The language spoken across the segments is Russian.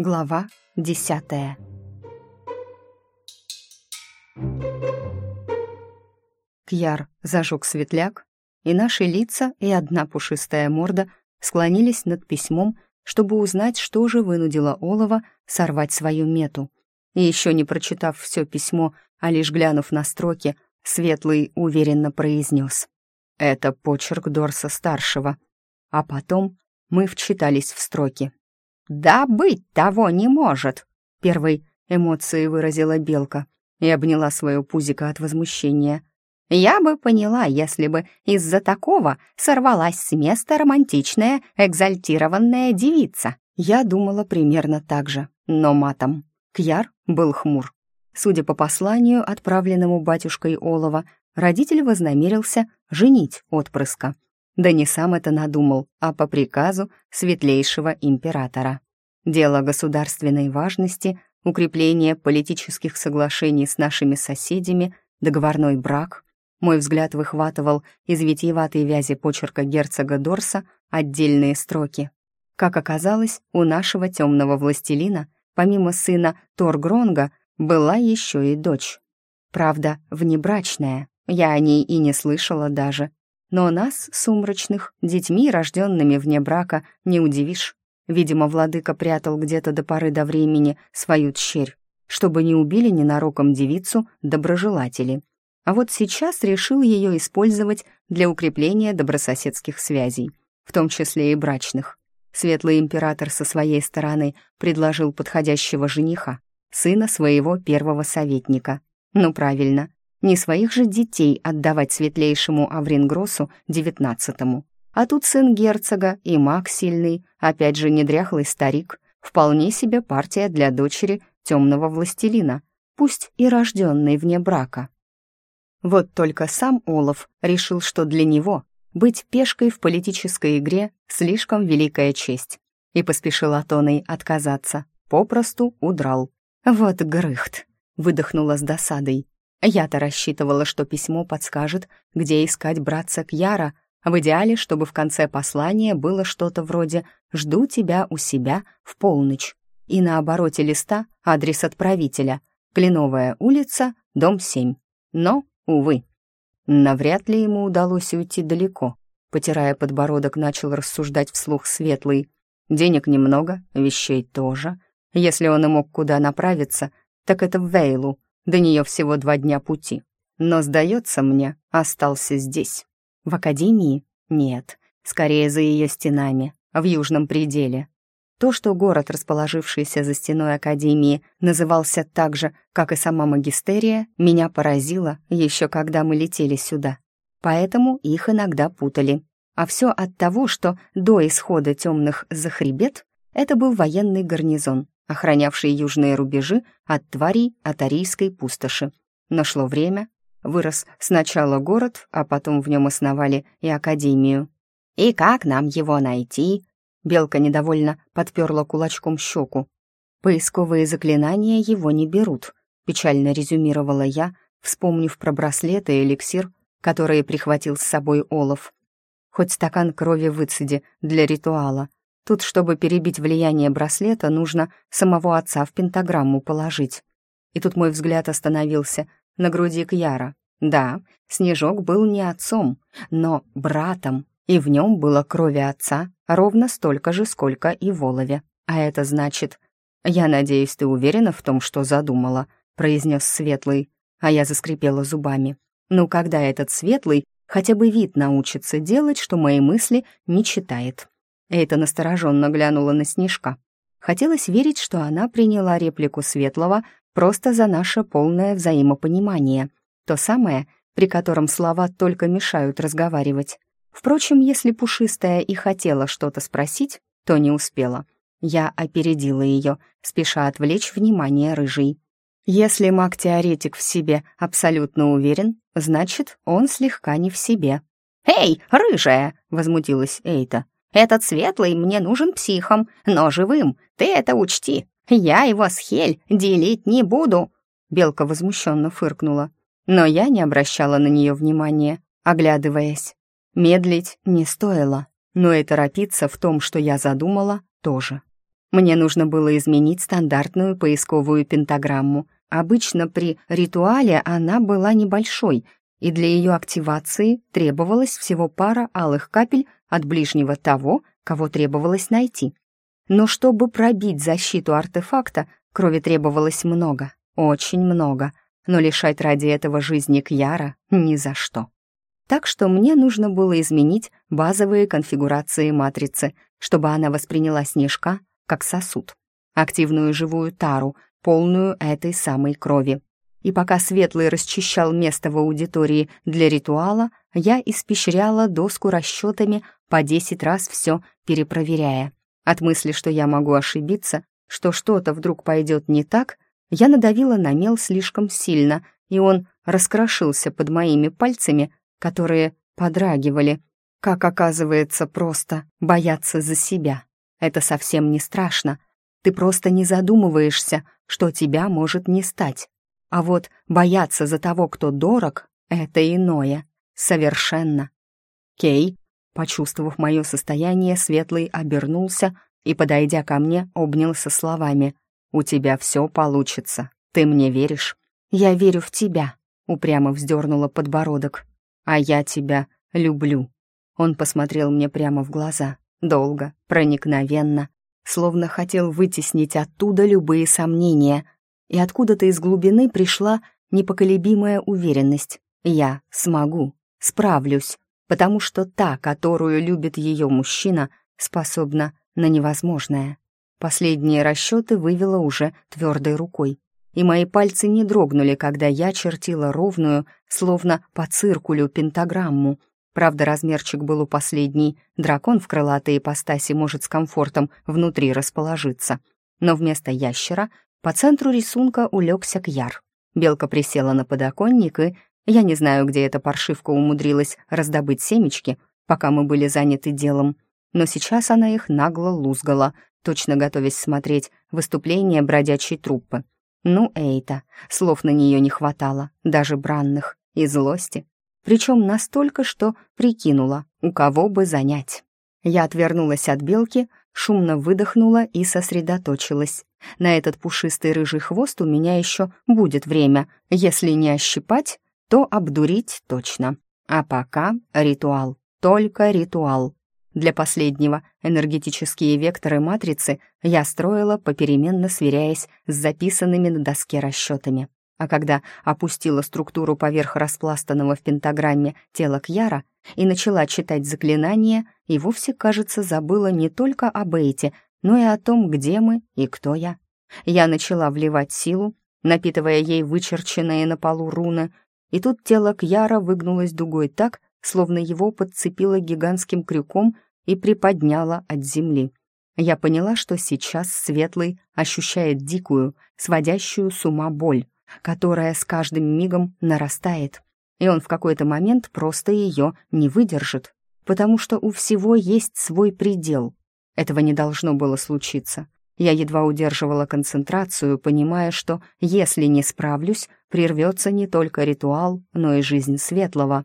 Глава десятая Кьяр зажег светляк, и наши лица и одна пушистая морда склонились над письмом, чтобы узнать, что же вынудило Олова сорвать свою мету. И еще не прочитав все письмо, а лишь глянув на строки, Светлый уверенно произнес. «Это почерк Дорса-старшего». А потом мы вчитались в строки. «Да быть того не может!» Первой эмоции выразила Белка и обняла свое пузико от возмущения. «Я бы поняла, если бы из-за такого сорвалась с места романтичная, экзальтированная девица». Я думала примерно так же, но матом. Кьяр был хмур. Судя по посланию, отправленному батюшкой Олова, родитель вознамерился женить отпрыска. Да не сам это надумал, а по приказу светлейшего императора. Дело государственной важности, укрепление политических соглашений с нашими соседями, договорной брак. Мой взгляд выхватывал из витиеватой вязи почерка герцога Дорса отдельные строки. Как оказалось, у нашего темного властелина, помимо сына Торгронга, была еще и дочь. Правда, внебрачная, я о ней и не слышала даже. Но нас, сумрачных, детьми, рожденными вне брака, не удивишь. Видимо, владыка прятал где-то до поры до времени свою тщерь, чтобы не убили ненароком девицу доброжелатели. А вот сейчас решил ее использовать для укрепления добрососедских связей, в том числе и брачных. Светлый император со своей стороны предложил подходящего жениха, сына своего первого советника. Ну правильно, не своих же детей отдавать светлейшему Аврингросу девятнадцатому. А тут сын герцога и маг сильный, опять же недряхлый старик, вполне себе партия для дочери темного властелина, пусть и рожденный вне брака. Вот только сам Олаф решил, что для него быть пешкой в политической игре слишком великая честь, и поспешил Атоной отказаться, попросту удрал. «Вот грыхт», — выдохнула с досадой. Я-то рассчитывала, что письмо подскажет, где искать братца Кьяра, в идеале, чтобы в конце послания было что-то вроде «Жду тебя у себя в полночь». И на обороте листа адрес отправителя «Кленовая улица, дом 7». Но, увы, навряд ли ему удалось уйти далеко. Потирая подбородок, начал рассуждать вслух Светлый. Денег немного, вещей тоже. Если он и мог куда направиться, так это в Вейлу, до нее всего два дня пути. Но, сдается мне, остался здесь. В академии? Нет, скорее за ее стенами, в южном пределе. То, что город, расположившийся за стеной академии, назывался так же, как и сама магистерия, меня поразило еще когда мы летели сюда. Поэтому их иногда путали. А все от того, что до исхода темных захребет это был военный гарнизон, охранявший южные рубежи от тварей Атарийской пустоши. Нашло время, вырос сначала город, а потом в нем основали и академию. «И как нам его найти?» Белка недовольно подперла кулачком щеку. «Поисковые заклинания его не берут», — печально резюмировала я, вспомнив про браслет и эликсир, которые прихватил с собой Олаф. «Хоть стакан крови выцеди для ритуала», Тут, чтобы перебить влияние браслета, нужно самого отца в пентаграмму положить. И тут мой взгляд остановился на груди Кьяра. Да, Снежок был не отцом, но братом, и в нем было крови отца ровно столько же, сколько и в Олове. А это значит... «Я надеюсь, ты уверена в том, что задумала», — произнес Светлый, а я заскрипела зубами. «Ну, когда этот Светлый хотя бы вид научится делать, что мои мысли не читает?» Эйта настороженно глянула на Снежка. Хотелось верить, что она приняла реплику Светлого просто за наше полное взаимопонимание. То самое, при котором слова только мешают разговаривать. Впрочем, если Пушистая и хотела что-то спросить, то не успела. Я опередила ее, спеша отвлечь внимание рыжей. Если маг-теоретик в себе абсолютно уверен, значит, он слегка не в себе. «Эй, рыжая!» — возмутилась Эйта. Этот светлый мне нужен психом, но живым, ты это учти. Я его с Хель делить не буду». Белка возмущенно фыркнула, но я не обращала на нее внимания, оглядываясь. Медлить не стоило, но и торопиться в том, что я задумала, тоже. Мне нужно было изменить стандартную поисковую пентаграмму. Обычно при ритуале она была небольшой, и для ее активации требовалось всего пара алых капель от ближнего того, кого требовалось найти. Но чтобы пробить защиту артефакта, крови требовалось много, очень много, но лишать ради этого жизни Кьяра ни за что. Так что мне нужно было изменить базовые конфигурации матрицы, чтобы она восприняла снежка как сосуд, активную живую тару, полную этой самой крови. И пока Светлый расчищал место в аудитории для ритуала, я испещряла доску расчетами по десять раз все перепроверяя. От мысли, что я могу ошибиться, что что-то вдруг пойдет не так, я надавила на мел слишком сильно, и он раскрошился под моими пальцами, которые подрагивали. Как оказывается, просто бояться за себя. Это совсем не страшно. Ты просто не задумываешься, что тебя может не стать. А вот бояться за того, кто дорог, это иное. Совершенно. Кей, почувствовав мое состояние, Светлый обернулся и, подойдя ко мне, обнял со словами «У тебя все получится. Ты мне веришь?» «Я верю в тебя», — упрямо вздернула подбородок. «А я тебя люблю». Он посмотрел мне прямо в глаза, долго, проникновенно, словно хотел вытеснить оттуда любые сомнения. И откуда-то из глубины пришла непоколебимая уверенность. «Я смогу, справлюсь, потому что та, которую любит ее мужчина, способна на невозможное. Последние расчеты вывела уже твердой рукой, и мои пальцы не дрогнули, когда я чертила ровную, словно по циркулю, пентаграмму. Правда, размерчик был у последней, дракон в крылатой ипостаси может с комфортом внутри расположиться. Но вместо ящера по центру рисунка улегся Кьяр. Белка присела на подоконник и я не знаю, где эта паршивка умудрилась раздобыть семечки, пока мы были заняты делом, но сейчас она их нагло лузгала, точно готовясь смотреть выступление бродячей труппы. Ну, Эйта, слов на нее не хватало, даже бранных, и злости. Причем настолько, что прикинула, у кого бы занять. Я отвернулась от белки, шумно выдохнула и сосредоточилась. На этот пушистый рыжий хвост у меня еще будет время, если не ощипать, то обдурить точно. А пока ритуал, только ритуал. Для последнего энергетические векторы матрицы я строила, попеременно сверяясь с записанными на доске расчетами. А когда опустила структуру поверх распластанного в пентаграмме тела Кьяра и начала читать заклинания, и вовсе, кажется, забыла не только об Эйте, но и о том, где мы и кто я. Я начала вливать силу, напитывая ей вычерченные на полу руны, и тут тело Кьяра выгнулось дугой так, словно его подцепило гигантским крюком и приподняло от земли. Я поняла, что сейчас Светлый ощущает дикую, сводящую с ума боль, которая с каждым мигом нарастает, и он в какой-то момент просто ее не выдержит, потому что у всего есть свой предел. Этого не должно было случиться. Я едва удерживала концентрацию, понимая, что если не справлюсь, прервется не только ритуал, но и жизнь светлого.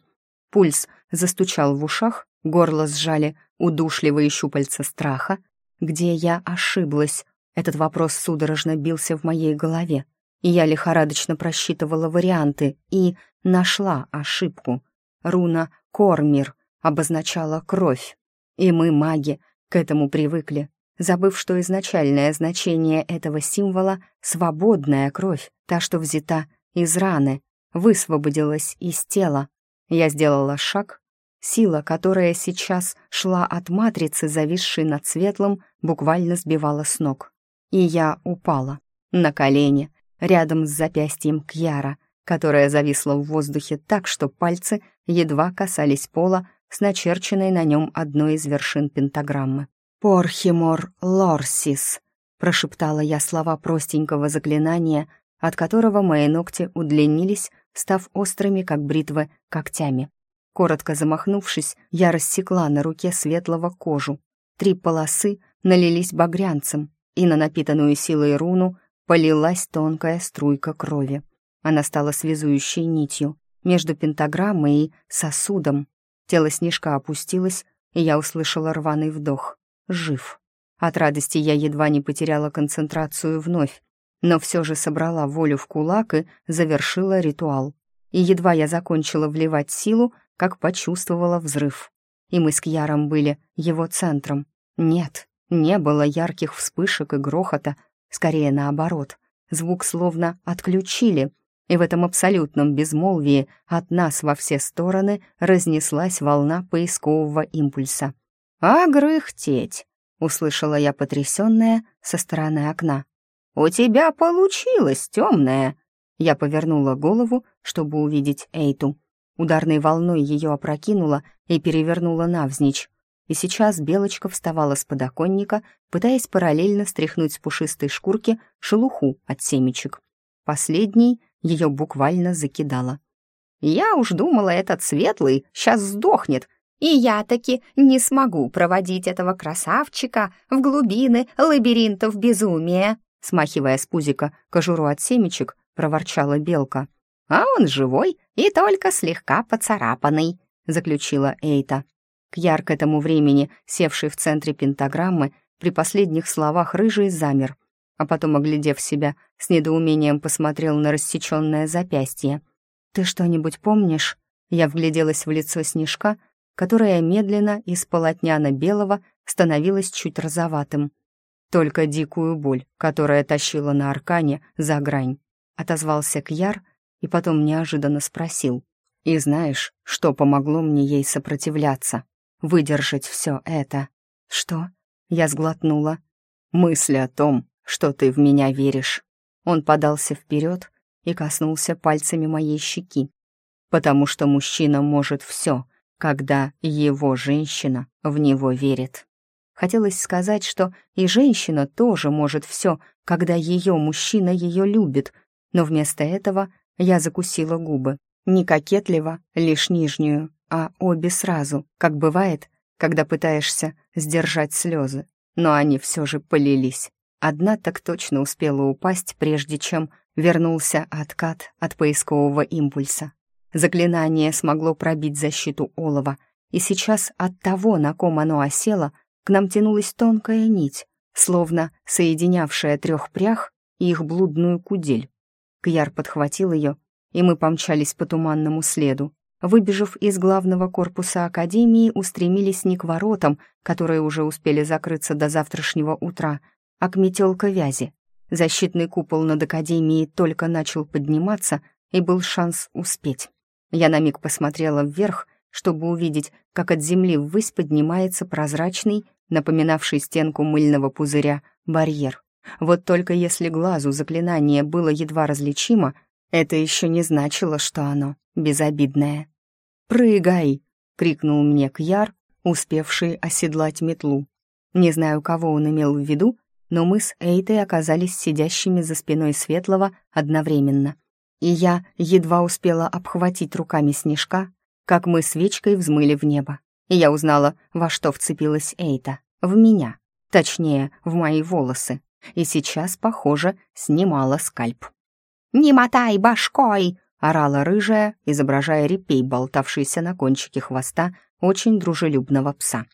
Пульс застучал в ушах, горло сжали удушливые щупальца страха. Где я ошиблась? Этот вопрос судорожно бился в моей голове, я лихорадочно просчитывала варианты и нашла ошибку. Руна «Кормир» обозначала кровь, и мы, маги, к этому привыкли, забыв, что изначальное значение этого символа — свободная кровь, та, что взята из раны, высвободилась из тела. Я сделала шаг. Сила, которая сейчас шла от матрицы, зависшей над светлым, буквально сбивала с ног. И я упала на колени, рядом с запястьем Кьяра, которая зависла в воздухе так, что пальцы едва касались пола с начерченной на нем одной из вершин пентаграммы. «Порхимор Лорсис», — прошептала я слова простенького заклинания, от которого мои ногти удлинились, став острыми, как бритвы, когтями. Коротко замахнувшись, я рассекла на руке светлого кожу. Три полосы налились багрянцем, и на напитанную силой руну полилась тонкая струйка крови. Она стала связующей нитью между пентаграммой и сосудом. Тело снежка опустилось, и я услышала рваный вдох жив. От радости я едва не потеряла концентрацию вновь, но все же собрала волю в кулак и завершила ритуал. И едва я закончила вливать силу, как почувствовала взрыв. И мы с Кьяром были его центром. Нет, не было ярких вспышек и грохота, скорее наоборот. Звук словно отключили, и в этом абсолютном безмолвии от нас во все стороны разнеслась волна поискового импульса. «А грыхтеть!» — услышала я потрясённая со стороны окна. «У тебя получилось, темная!» Я повернула голову, чтобы увидеть Эйту. Ударной волной ее опрокинула и перевернула навзничь. И сейчас Белочка вставала с подоконника, пытаясь параллельно стряхнуть с пушистой шкурки шелуху от семечек. Последний ее буквально закидала. «Я уж думала, этот светлый сейчас сдохнет, и я таки не смогу проводить этого красавчика в глубины лабиринтов безумия», смахивая с пузика кожуру от семечек, проворчала белка. «А он живой и только слегка поцарапанный», заключила Эйта. Кьяр к этому времени, севший в центре пентаграммы, при последних словах рыжий замер, а потом, оглядев себя, с недоумением посмотрел на рассеченное запястье. «Ты что-нибудь помнишь?» Я вгляделась в лицо снежка, которое медленно из полотняно-белого становилось чуть розоватым. Только дикую боль, которая тащила на аркане за грань. Отозвался Кьяр и потом неожиданно спросил. «И знаешь, что помогло мне ей сопротивляться? Выдержать все это?» «Что?» Я сглотнула. «Мысли о том, что ты в меня веришь». Он подался вперед и коснулся пальцами моей щеки. «Потому что мужчина может все, когда его женщина в него верит». Хотелось сказать, что и женщина тоже может все, когда ее мужчина ее любит, но вместо этого я закусила губы. Не кокетливо, лишь нижнюю, а обе сразу, как бывает, когда пытаешься сдержать слезы. Но они все же полились. Одна так точно успела упасть, прежде чем вернулся откат от поискового импульса. Заклинание смогло пробить защиту олова, и сейчас от того, на ком оно осело, к нам тянулась тонкая нить, словно соединявшая трех прях и их блудную кудель. Кьяр подхватил ее, и мы помчались по туманному следу. Выбежав из главного корпуса Академии, устремились не к воротам, которые уже успели закрыться до завтрашнего утра, а к метелка вязи. Защитный купол над Академией только начал подниматься, и был шанс успеть. Я на миг посмотрела вверх, чтобы увидеть, как от земли ввысь поднимается прозрачный, напоминавший стенку мыльного пузыря, барьер. Вот только если глазу заклинание было едва различимо, это еще не значило, что оно безобидное. «Прыгай!» — крикнул мне Кьяр, успевший оседлать метлу. Не знаю, кого он имел в виду, но мы с Эйтой оказались сидящими за спиной Светлого одновременно. И я едва успела обхватить руками снежка, как мы свечкой взмыли в небо. И я узнала, во что вцепилась Эйта. В меня. Точнее, в мои волосы. И сейчас, похоже, снимала скальп. «Не мотай башкой!» — орала рыжая, изображая репей, болтавшийся на кончике хвоста очень дружелюбного пса.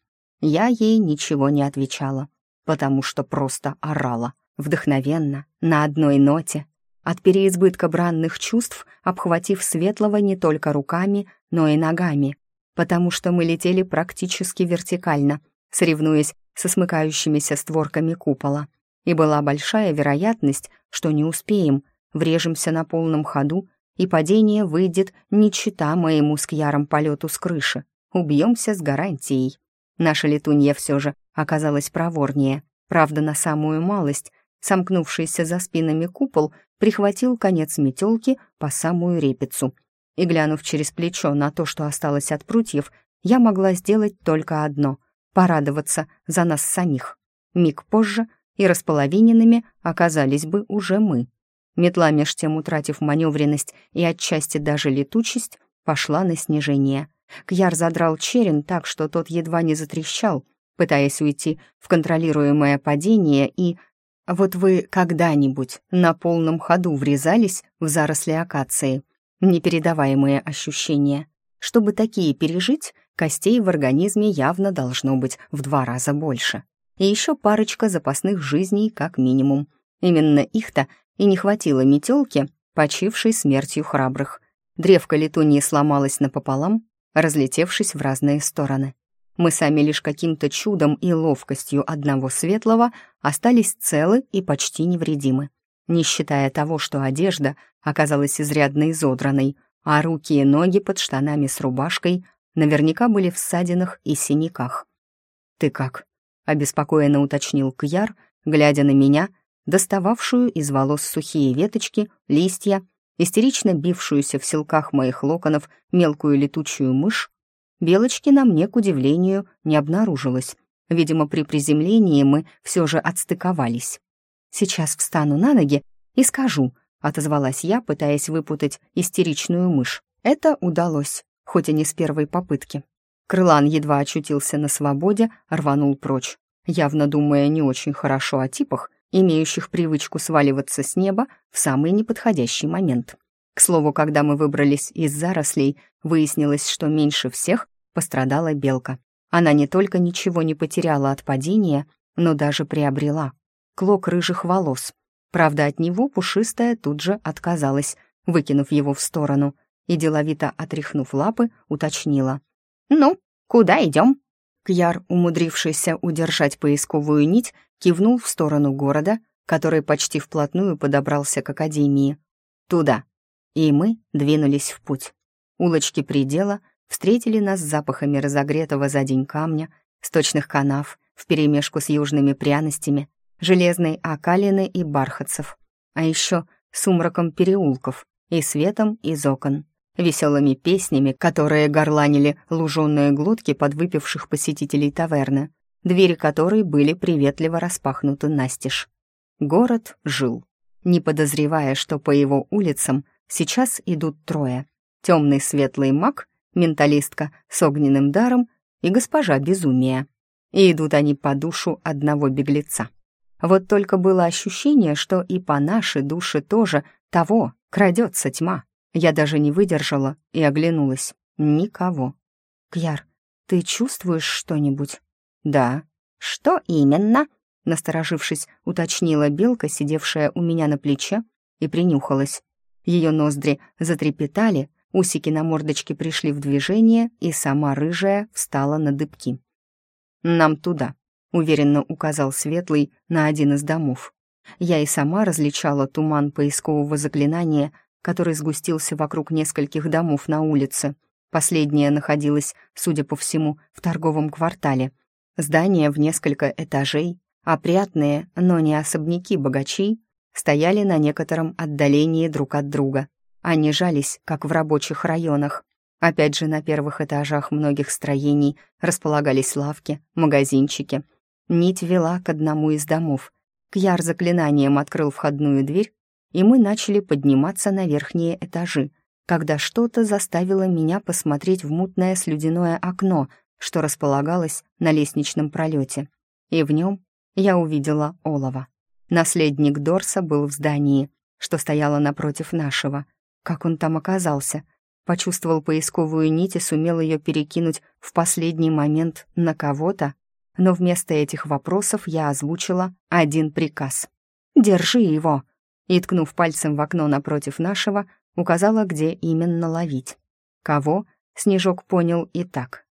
Я ей ничего не отвечала потому что просто орала, вдохновенно, на одной ноте, от переизбытка бранных чувств, обхватив Светлого не только руками, но и ногами, потому что мы летели практически вертикально, соревнуясь со смыкающимися створками купола. И была большая вероятность, что не успеем, врежемся на полном ходу, и падение выйдет не чита моему с Кьяром полету с крыши. Убьемся с гарантией. Наша летунья все же оказалась проворнее. Правда, на самую малость, сомкнувшийся за спинами купол, прихватил конец метелки по самую репицу. И, глянув через плечо на то, что осталось от прутьев, я могла сделать только одно — порадоваться за нас самих. Миг позже и располовиненными оказались бы уже мы. Метла, меж тем утратив маневренность и отчасти даже летучесть, пошла на снижение — Кьяр задрал черен так, что тот едва не затрещал, пытаясь уйти в контролируемое падение и... Вот вы когда-нибудь на полном ходу врезались в заросли акации? Непередаваемые ощущения. Чтобы такие пережить, костей в организме явно должно быть в два раза больше. и еще парочка запасных жизней как минимум. Именно их-то и не хватило метелки, почившей смертью храбрых. Древко летуньи сломалось напополам, разлетевшись в разные стороны. Мы сами лишь каким-то чудом и ловкостью одного светлого остались целы и почти невредимы, не считая того, что одежда оказалась изрядно изодранной, а руки и ноги под штанами с рубашкой наверняка были в ссадинах и синяках. «Ты как?» — обеспокоенно уточнил Кьяр, глядя на меня, достававшую из волос сухие веточки, листья, истерично бившуюся в селках моих локонов мелкую летучую мышь. Белочки на мне, к удивлению, не обнаружилось. Видимо, при приземлении мы все же отстыковались. «Сейчас встану на ноги и скажу», — отозвалась я, пытаясь выпутать истеричную мышь. Это удалось, хоть и не с первой попытки. Крылан едва очутился на свободе, рванул прочь, явно думая не очень хорошо о типах, имеющих привычку сваливаться с неба в самый неподходящий момент. К слову, когда мы выбрались из зарослей, выяснилось, что меньше всех пострадала белка. Она не только ничего не потеряла от падения, но даже приобрела клок рыжих волос, Правда, от него пушистая тут же отказалась, выкинув его в сторону, и, деловито отряхнув лапы, уточнила. «Ну, куда идем?» Кьяр, умудрившийся удержать поисковую нить, кивнул в сторону города, который почти вплотную подобрался к академии. «Туда». И мы двинулись в путь. Улочки предела встретили нас запахами разогретого за день камня, сточных канав, вперемешку с южными пряностями, железной окалины и бархатцев, а еще сумраком переулков и светом из окон, веселыми песнями, которые горланили луженые глотки подвыпивших посетителей таверны, двери которой были приветливо распахнуты настежь. Город жил, не подозревая, что по его улицам сейчас идут трое. Темный светлый маг, менталистка с огненным даром и госпожа безумия. И идут они по душу одного беглеца. Вот только было ощущение, что и по нашей душе тоже того крадется тьма. Я даже не выдержала и оглянулась. Никого. «Кьяр, ты чувствуешь что-нибудь?» «Да». «Что именно?» Насторожившись, уточнила белка, сидевшая у меня на плече, и принюхалась. Ее ноздри затрепетали, усики на мордочке пришли в движение, и сама рыжая встала на дыбки. «Нам туда», уверенно указал Светлый на один из домов. Я и сама различала туман поискового заклинания, который сгустился вокруг нескольких домов на улице. Последнее находилось, судя по всему, в торговом квартале. Здания в несколько этажей, опрятные, но не особняки богачей, стояли на некотором отдалении друг от друга. Они жались, как в рабочих районах. Опять же, на первых этажах многих строений располагались лавки, магазинчики — Нить вела к одному из домов. Кьяр заклинанием открыл входную дверь, и мы начали подниматься на верхние этажи, когда что-то заставило меня посмотреть в мутное слюдяное окно, что располагалось на лестничном пролете. И в нем я увидела олова. Наследник Дорса был в здании, что стояло напротив нашего. Как он там оказался? Почувствовал поисковую нить и сумел ее перекинуть в последний момент на кого-то? но вместо этих вопросов я озвучила один приказ. «Держи его!» и, ткнув пальцем в окно напротив нашего, указала, где именно ловить. Кого, Снежок понял и так.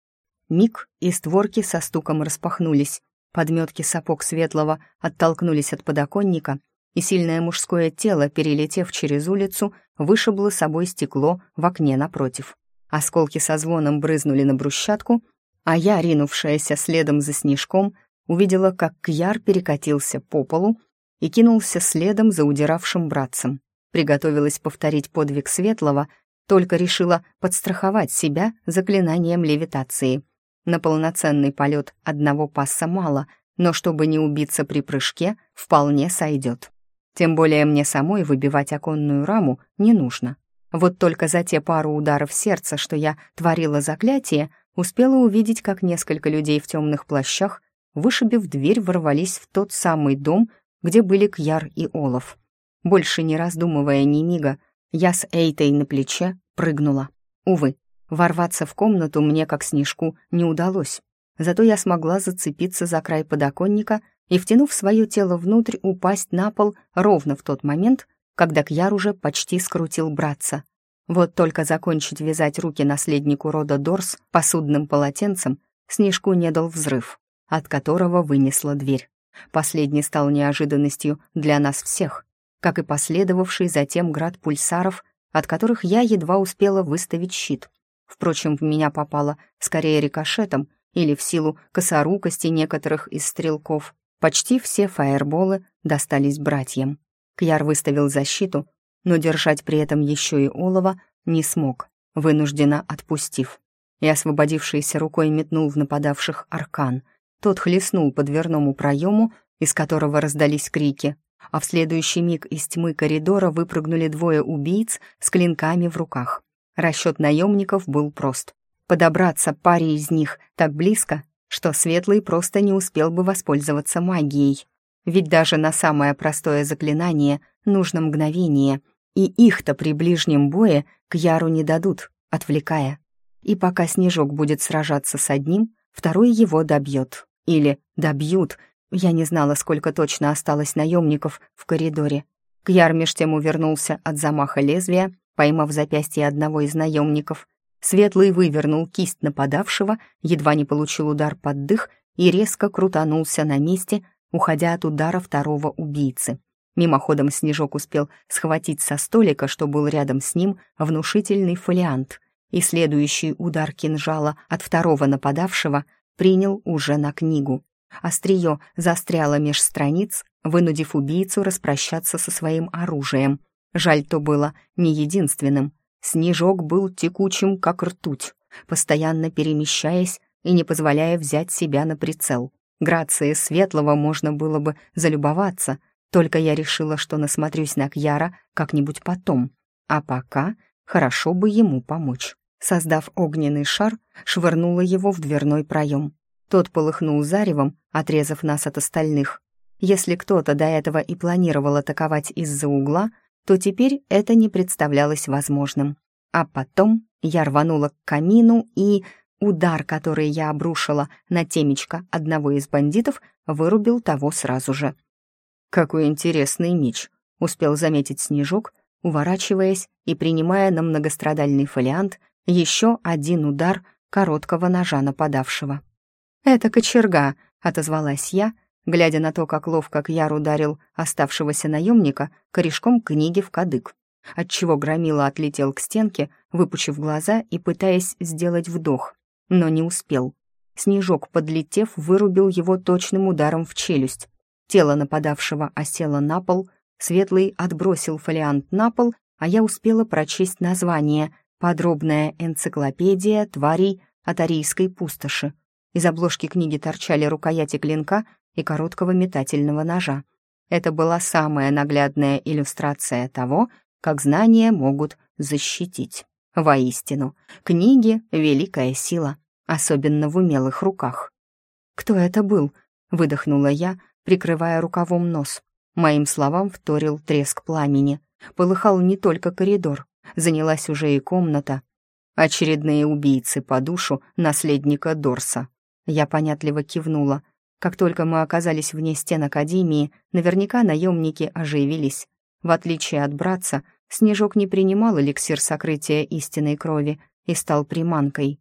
Миг, и створки со стуком распахнулись, подметки сапог светлого оттолкнулись от подоконника, и сильное мужское тело, перелетев через улицу, вышибло собой стекло в окне напротив. Осколки со звоном брызнули на брусчатку, а я, ринувшаяся следом за снежком, увидела, как Кьяр перекатился по полу и кинулся следом за удиравшим братцем. Приготовилась повторить подвиг Светлого, только решила подстраховать себя заклинанием левитации. На полноценный полет одного пасса мало, но чтобы не убиться при прыжке, вполне сойдет. Тем более мне самой выбивать оконную раму не нужно. Вот только за те пару ударов сердца, что я творила заклятие, успела увидеть, как несколько людей в темных плащах, вышибив дверь, ворвались в тот самый дом, где были Кьяр и Олаф. Больше не раздумывая ни мига, я с Эйтой на плече прыгнула. Увы, ворваться в комнату мне, как снежку, не удалось. зато я смогла зацепиться за край подоконника и, втянув свое тело внутрь, упасть на пол ровно в тот момент, когда Кьяр уже почти скрутил братца. Вот только закончить вязать руки наследнику рода Дорс посудным полотенцем Снежку не дал взрыв, от которого вынесла дверь. Последний стал неожиданностью для нас всех, как и последовавший затем град пульсаров, от которых я едва успела выставить щит. Впрочем, в меня попало скорее рикошетом или в силу косорукости некоторых из стрелков. Почти все фаерболы достались братьям. Кьяр выставил защиту, но держать при этом еще и олова не смог, вынужденно отпустив. И освободившейся рукой метнул в нападавших аркан. Тот хлестнул по дверному проему, из которого раздались крики, а в следующий миг из тьмы коридора выпрыгнули двое убийц с клинками в руках. Расчет наемников был прост. Подобраться паре из них так близко, что Светлый просто не успел бы воспользоваться магией. Ведь даже на самое простое заклинание нужно мгновение, и их-то при ближнем бое к Яру не дадут, отвлекая. И пока Снежок будет сражаться с одним, второй его добьет. Или добьют. Я не знала, сколько точно осталось наемников в коридоре. Кьяр меж тем увернулся от замаха лезвия, поймав запястье одного из наемников. Светлый вывернул кисть нападавшего, едва не получил удар под дых и резко крутанулся на месте, уходя от удара второго убийцы. Мимоходом Снежок успел схватить со столика, что был рядом с ним, внушительный фолиант, и следующий удар кинжала от второго нападавшего принял уже на книгу. Острие застряло меж страниц, вынудив убийцу распрощаться со своим оружием. Жаль, то было не единственным. Снежок был текучим, как ртуть, постоянно перемещаясь и не позволяя взять себя на прицел. Грации Светлого можно было бы залюбоваться, только я решила, что насмотрюсь на Кьяра как-нибудь потом. А пока хорошо бы ему помочь. Создав огненный шар, швырнула его в дверной проем. Тот полыхнул заревом, отрезав нас от остальных. Если кто-то до этого и планировал атаковать из-за угла, то теперь это не представлялось возможным. А потом я рванула к камину и Удар, который я обрушила на темечко одного из бандитов, вырубил того сразу же. «Какой интересный меч», — успел заметить Снежок, уворачиваясь и принимая на многострадальный фолиант еще один удар короткого ножа нападавшего. «Это кочерга», — отозвалась я, глядя на то, как ловко Кьяр ударил оставшегося наемника корешком книги в кадык, отчего Громила отлетел к стенке, выпучив глаза и пытаясь сделать вдох но не успел. Снежок, подлетев, вырубил его точным ударом в челюсть. Тело нападавшего осело на пол, Светлый отбросил фолиант на пол, а я успела прочесть название «Подробная энциклопедия тварей Атарийской пустоши». Из обложки книги торчали рукояти клинка и короткого метательного ножа. Это была самая наглядная иллюстрация того, как знания могут защитить. Воистину, книги — великая сила, особенно в умелых руках. «Кто это был?» — выдохнула я, прикрывая рукавом нос. Моим словам вторил треск пламени. Полыхал не только коридор, занялась уже и комната. Очередные убийцы по душу наследника Дорса. Я понятливо кивнула. Как только мы оказались вне стен Академии, наверняка наемники оживились. В отличие от братца, Снежок не принимал эликсир сокрытия истинной крови и стал приманкой.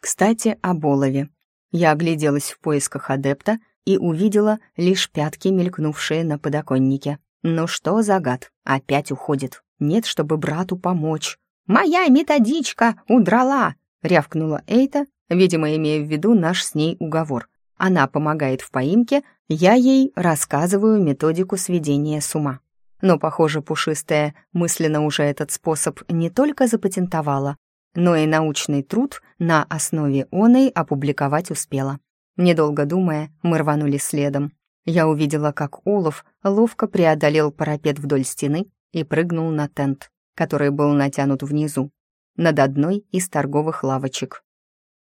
Кстати, о Болове. Я огляделась в поисках адепта и увидела лишь пятки, мелькнувшие на подоконнике. Ну что за гад? Опять уходит. Нет, чтобы брату помочь. «Моя методичка удрала!» — рявкнула Эйта, видимо, имея в виду наш с ней уговор. Она помогает в поимке, я ей рассказываю методику сведения с ума. Но, похоже, пушистая мысленно уже этот способ не только запатентовала, но и научный труд на основе оной опубликовать успела. Недолго думая, мы рванули следом. Я увидела, как Олов ловко преодолел парапет вдоль стены и прыгнул на тент, который был натянут внизу, над одной из торговых лавочек.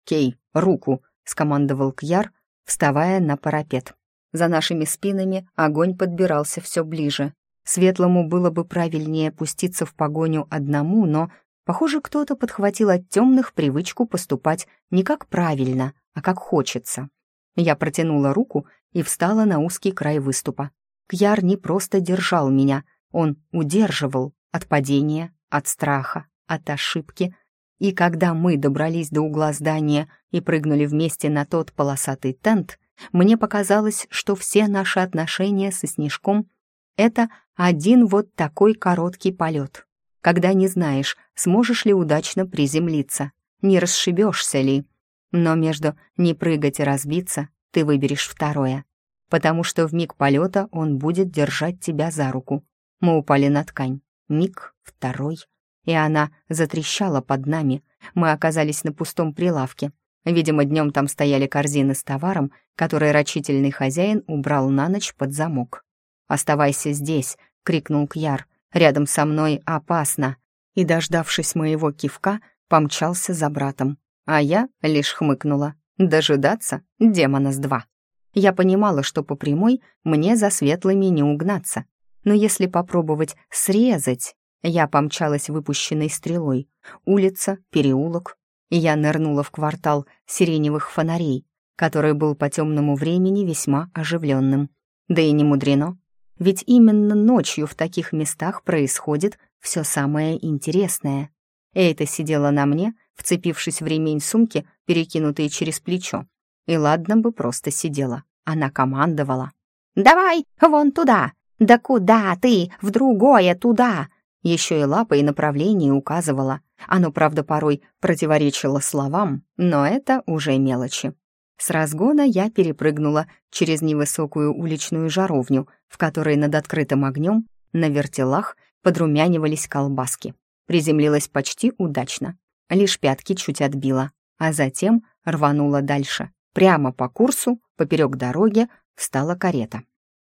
«Кей, руку!» — скомандовал Кьяр, вставая на парапет. За нашими спинами огонь подбирался все ближе, Светлому было бы правильнее пуститься в погоню одному, но Похоже, кто-то подхватил от темных привычку поступать не как правильно, а как хочется. Я протянула руку и встала на узкий край выступа. Кьяр не просто держал меня, он удерживал от падения, от страха, от ошибки. И когда мы добрались до угла здания и прыгнули вместе на тот полосатый тент, мне показалось, что все наши отношения со Снежком — это один вот такой короткий полет, когда не знаешь, сможешь ли удачно приземлиться, не расшибешься ли. Но между «не прыгать и разбиться» ты выберешь второе, потому что в миг полета он будет держать тебя за руку. Мы упали на ткань. Миг, второй, и она затрещала под нами. Мы оказались на пустом прилавке. Видимо, днем там стояли корзины с товаром, который рачительный хозяин убрал на ночь под замок. «Оставайся здесь!» — крикнул Кьяр. «Рядом со мной опасно!» И, дождавшись моего кивка, помчался за братом. А я лишь хмыкнула. «Дожидаться? Демона с два!» Я понимала, что по прямой мне за светлыми не угнаться. Но если попробовать срезать, я помчалась выпущенной стрелой. Улица, переулок. И я нырнула в квартал сиреневых фонарей, который был по темному времени весьма оживленным. Да и не мудрено, ведь именно ночью в таких местах происходит все самое интересное. Эйта сидела на мне, вцепившись в ремень сумки, перекинутые через плечо. И ладно бы просто сидела. Она командовала. «Давай, вон туда! Да куда ты? В другое туда!» Еще и лапой направление указывала. Оно, правда, порой противоречило словам, но это уже мелочи. С разгона я перепрыгнула через невысокую уличную жаровню, в которой над открытым огнем на вертелах подрумянивались колбаски. Приземлилась почти удачно. Лишь пятки чуть отбила, а затем рванула дальше. Прямо по курсу, поперек дороги, встала карета.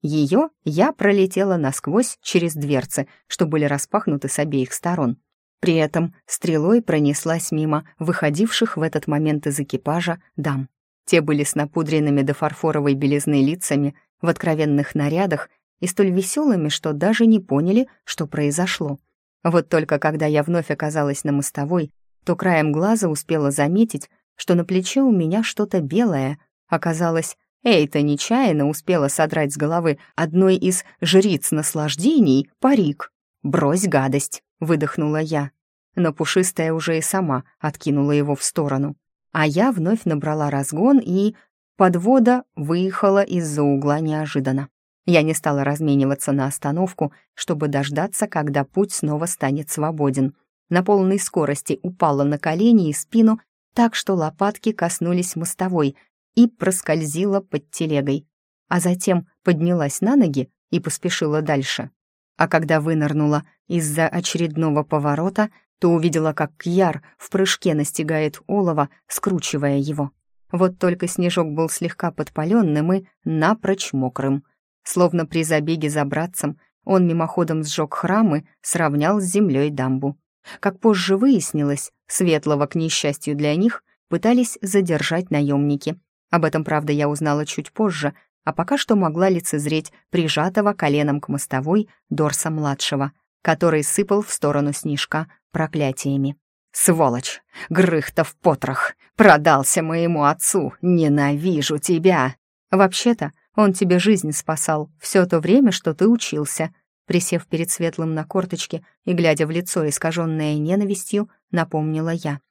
Ее я пролетела насквозь через дверцы, что были распахнуты с обеих сторон. При этом стрелой пронеслась мимо выходивших в этот момент из экипажа дам. Те были с напудренными до фарфоровой белизны лицами, в откровенных нарядах и столь веселыми, что даже не поняли, что произошло. Вот только когда я вновь оказалась на мостовой, то краем глаза успела заметить, что на плече у меня что-то белое. Оказалось, Эйта нечаянно успела содрать с головы одной из жриц наслаждений парик. «Брось гадость», — выдохнула я. Но пушистая уже и сама откинула его в сторону. А я вновь набрала разгон и... Подвода выехала из-за угла неожиданно. Я не стала размениваться на остановку, чтобы дождаться, когда путь снова станет свободен. На полной скорости упала на колени и спину, так что лопатки коснулись мостовой, и проскользила под телегой, а затем поднялась на ноги и поспешила дальше. А когда вынырнула из-за очередного поворота, то увидела, как Кьяр в прыжке настигает олова, скручивая его. Вот только снежок был слегка подпаленным и напрочь мокрым. Словно при забеге за братцем он мимоходом сжег храмы, сравнял с землей дамбу. Как позже выяснилось, светлого, к несчастью для них, пытались задержать наемники, об этом, правда, я узнала чуть позже, а пока что могла лицезреть прижатого коленом к мостовой Дорса-младшего, который сыпал в сторону Снежка проклятиями. «Сволочь! Грыхтов потрох! Продался моему отцу! Ненавижу тебя!» «Вообще-то он тебе жизнь спасал все то время, что ты учился», присев перед светлым на корточке и глядя в лицо, искаженное ненавистью, напомнила я.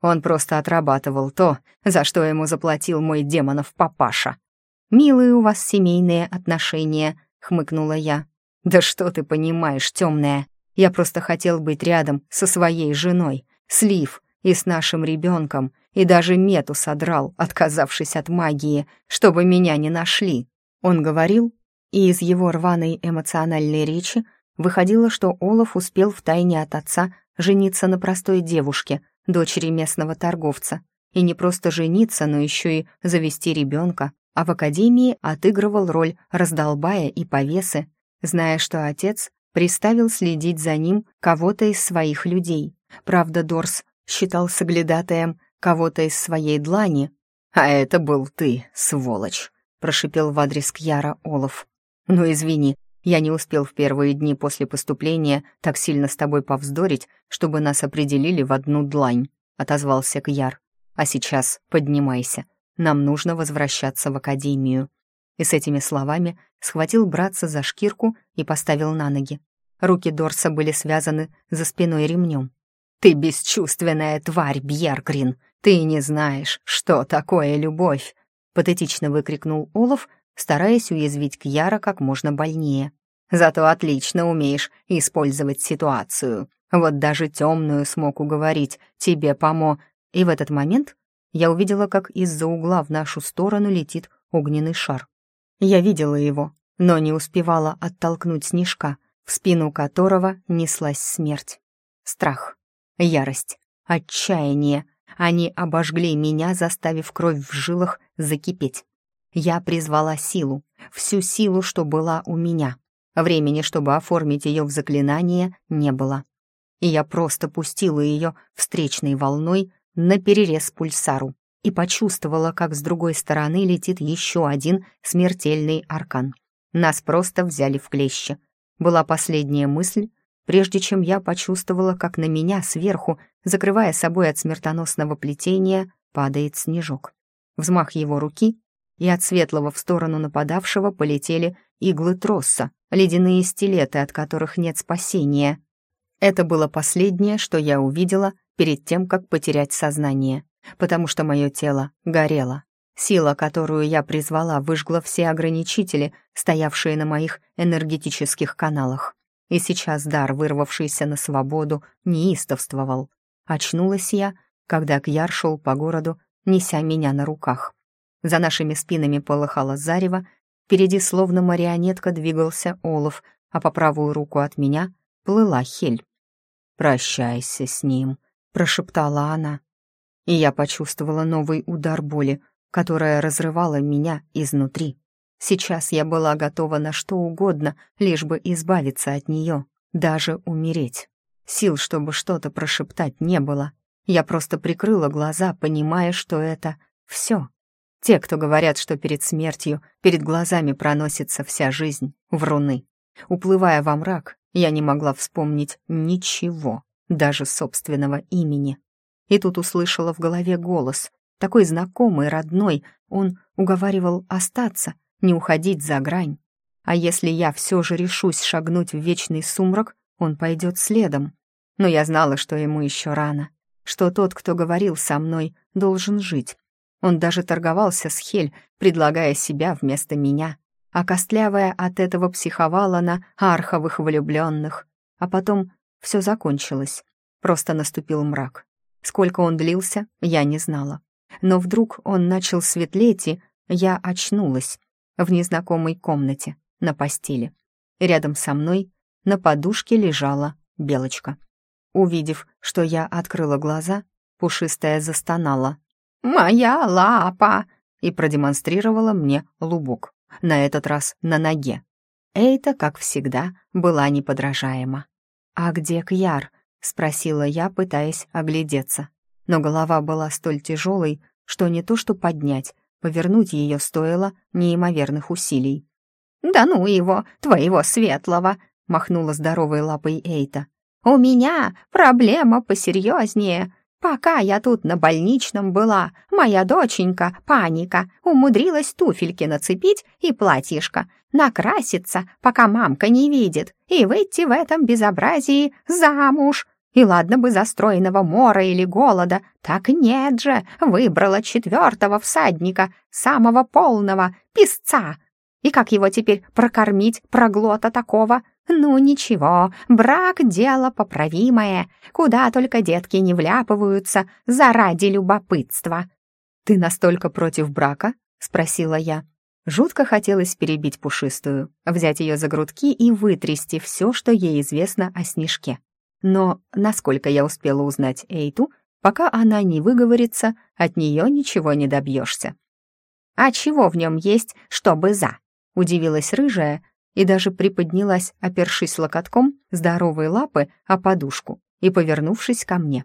Он просто отрабатывал то, за что ему заплатил мой демонов папаша. «Милые у вас семейные отношения», — хмыкнула я. «Да что ты понимаешь, темная? Я просто хотел быть рядом со своей женой, Слив, и с нашим ребенком, и даже мету содрал, отказавшись от магии, чтобы меня не нашли». Он говорил, и из его рваной эмоциональной речи выходило, что Олаф успел втайне от отца жениться на простой девушке, дочери местного торговца. И не просто жениться, но еще и завести ребенка, а в академии отыгрывал роль раздолбая и повесы, зная, что отец приставил следить за ним кого-то из своих людей. Правда, Дорс считал соглядатаем кого-то из своей длани. «А это был ты, сволочь», — прошипел в адрес Кьяра Олаф. «Ну, извини, Я не успел в первые дни после поступления так сильно с тобой повздорить, чтобы нас определили в одну длань», — отозвался Кьяр. «А сейчас поднимайся. Нам нужно возвращаться в академию». И с этими словами схватил братца за шкирку и поставил на ноги. Руки Дорса были связаны за спиной ремнем. «Ты бесчувственная тварь, Бьергрин! Ты не знаешь, что такое любовь!» Патетично выкрикнул Олаф, стараясь уязвить Кьяра как можно больнее. «Зато отлично умеешь использовать ситуацию. Вот даже темную смог уговорить, тебе помо...» И в этот момент я увидела, как из-за угла в нашу сторону летит огненный шар. Я видела его, но не успевала оттолкнуть снежка, в спину которого неслась смерть. Страх, ярость, отчаяние. Они обожгли меня, заставив кровь в жилах закипеть. Я призвала силу, всю силу, что была у меня. Времени, чтобы оформить ее в заклинание, не было. И я просто пустила ее встречной волной на перерез пульсару и почувствовала, как с другой стороны летит еще один смертельный аркан. Нас просто взяли в клещи. Была последняя мысль, прежде чем я почувствовала, как на меня сверху, закрывая собой от смертоносного плетения, падает снежок. Взмах его руки, и от светлого в сторону нападавшего полетели иглы тросса, ледяные стилеты, от которых нет спасения. Это было последнее, что я увидела перед тем, как потерять сознание потому что мое тело горело. Сила, которую я призвала, выжгла все ограничители, стоявшие на моих энергетических каналах. И сейчас дар, вырвавшийся на свободу, неистовствовал. Очнулась я, когда Кьяр шел по городу, неся меня на руках. За нашими спинами полыхало зарево, впереди словно марионетка двигался Олов, а по правую руку от меня плыла Хель. «Прощайся с ним», — прошептала она и я почувствовала новый удар боли, которая разрывала меня изнутри. Сейчас я была готова на что угодно, лишь бы избавиться от нее, даже умереть. Сил, чтобы что-то прошептать, не было. Я просто прикрыла глаза, понимая, что это все. Те, кто говорят, что перед смертью перед глазами проносится вся жизнь, вруны. Уплывая во мрак, я не могла вспомнить ничего, даже собственного имени. И тут услышала в голове голос, такой знакомый, родной. Он уговаривал остаться, не уходить за грань. А если я все же решусь шагнуть в вечный сумрак, он пойдет следом. Но я знала, что ему еще рано, что тот, кто говорил со мной, должен жить. Он даже торговался с Хель, предлагая себя вместо меня, а костлявая от этого психовала на арховых влюбленных. А потом все закончилось. Просто наступил мрак. Сколько он длился, я не знала. Но вдруг он начал светлеть, и я очнулась в незнакомой комнате на постели. Рядом со мной на подушке лежала белочка. Увидев, что я открыла глаза, пушистая застонала. «Моя лапа!» и продемонстрировала мне лубок, на этот раз на ноге. Эйта, как всегда, была неподражаема. «А где Кьяр?» — спросила я, пытаясь оглядеться. Но голова была столь тяжелой, что не то что поднять, повернуть ее стоило неимоверных усилий. «Да ну его, твоего светлого!» — махнула здоровой лапой Эйта. «У меня проблема посерьезнее. Пока я тут на больничном была, моя доченька, Паника, умудрилась туфельки нацепить и платьишко, накраситься, пока мамка не видит, и выйти в этом безобразии замуж. И ладно бы застроенного мора или голода, так нет же, выбрала четвертого всадника, самого полного, песца. И как его теперь прокормить, проглота такого? Ну ничего, брак — дело поправимое, куда только детки не вляпываются заради любопытства. «Ты настолько против брака?» — спросила я. Жутко хотелось перебить пушистую, взять ее за грудки и вытрясти все, что ей известно о снежке. Но, насколько я успела узнать Эйту, пока она не выговорится, от нее ничего не добьешься. «А чего в нем есть, чтобы за?» — удивилась рыжая и даже приподнялась, опершись локотком здоровой лапы о подушку и повернувшись ко мне.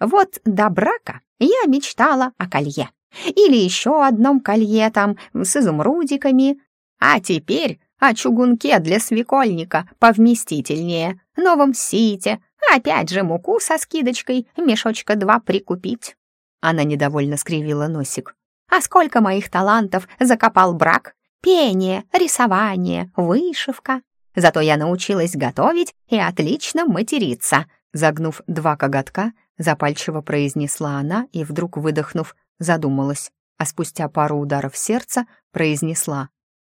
«Вот до брака я мечтала о колье. Или еще одном колье там с изумрудиками. А теперь о чугунке для свекольника повместительнее, новом сите, опять же муку со скидочкой, мешочка два прикупить». Она недовольно скривила носик. «А сколько моих талантов закопал брак? Пение, рисование, вышивка. Зато я научилась готовить и отлично материться», загнув два коготка, запальчиво произнесла она и, вдруг выдохнув, задумалась, а спустя пару ударов сердца произнесла.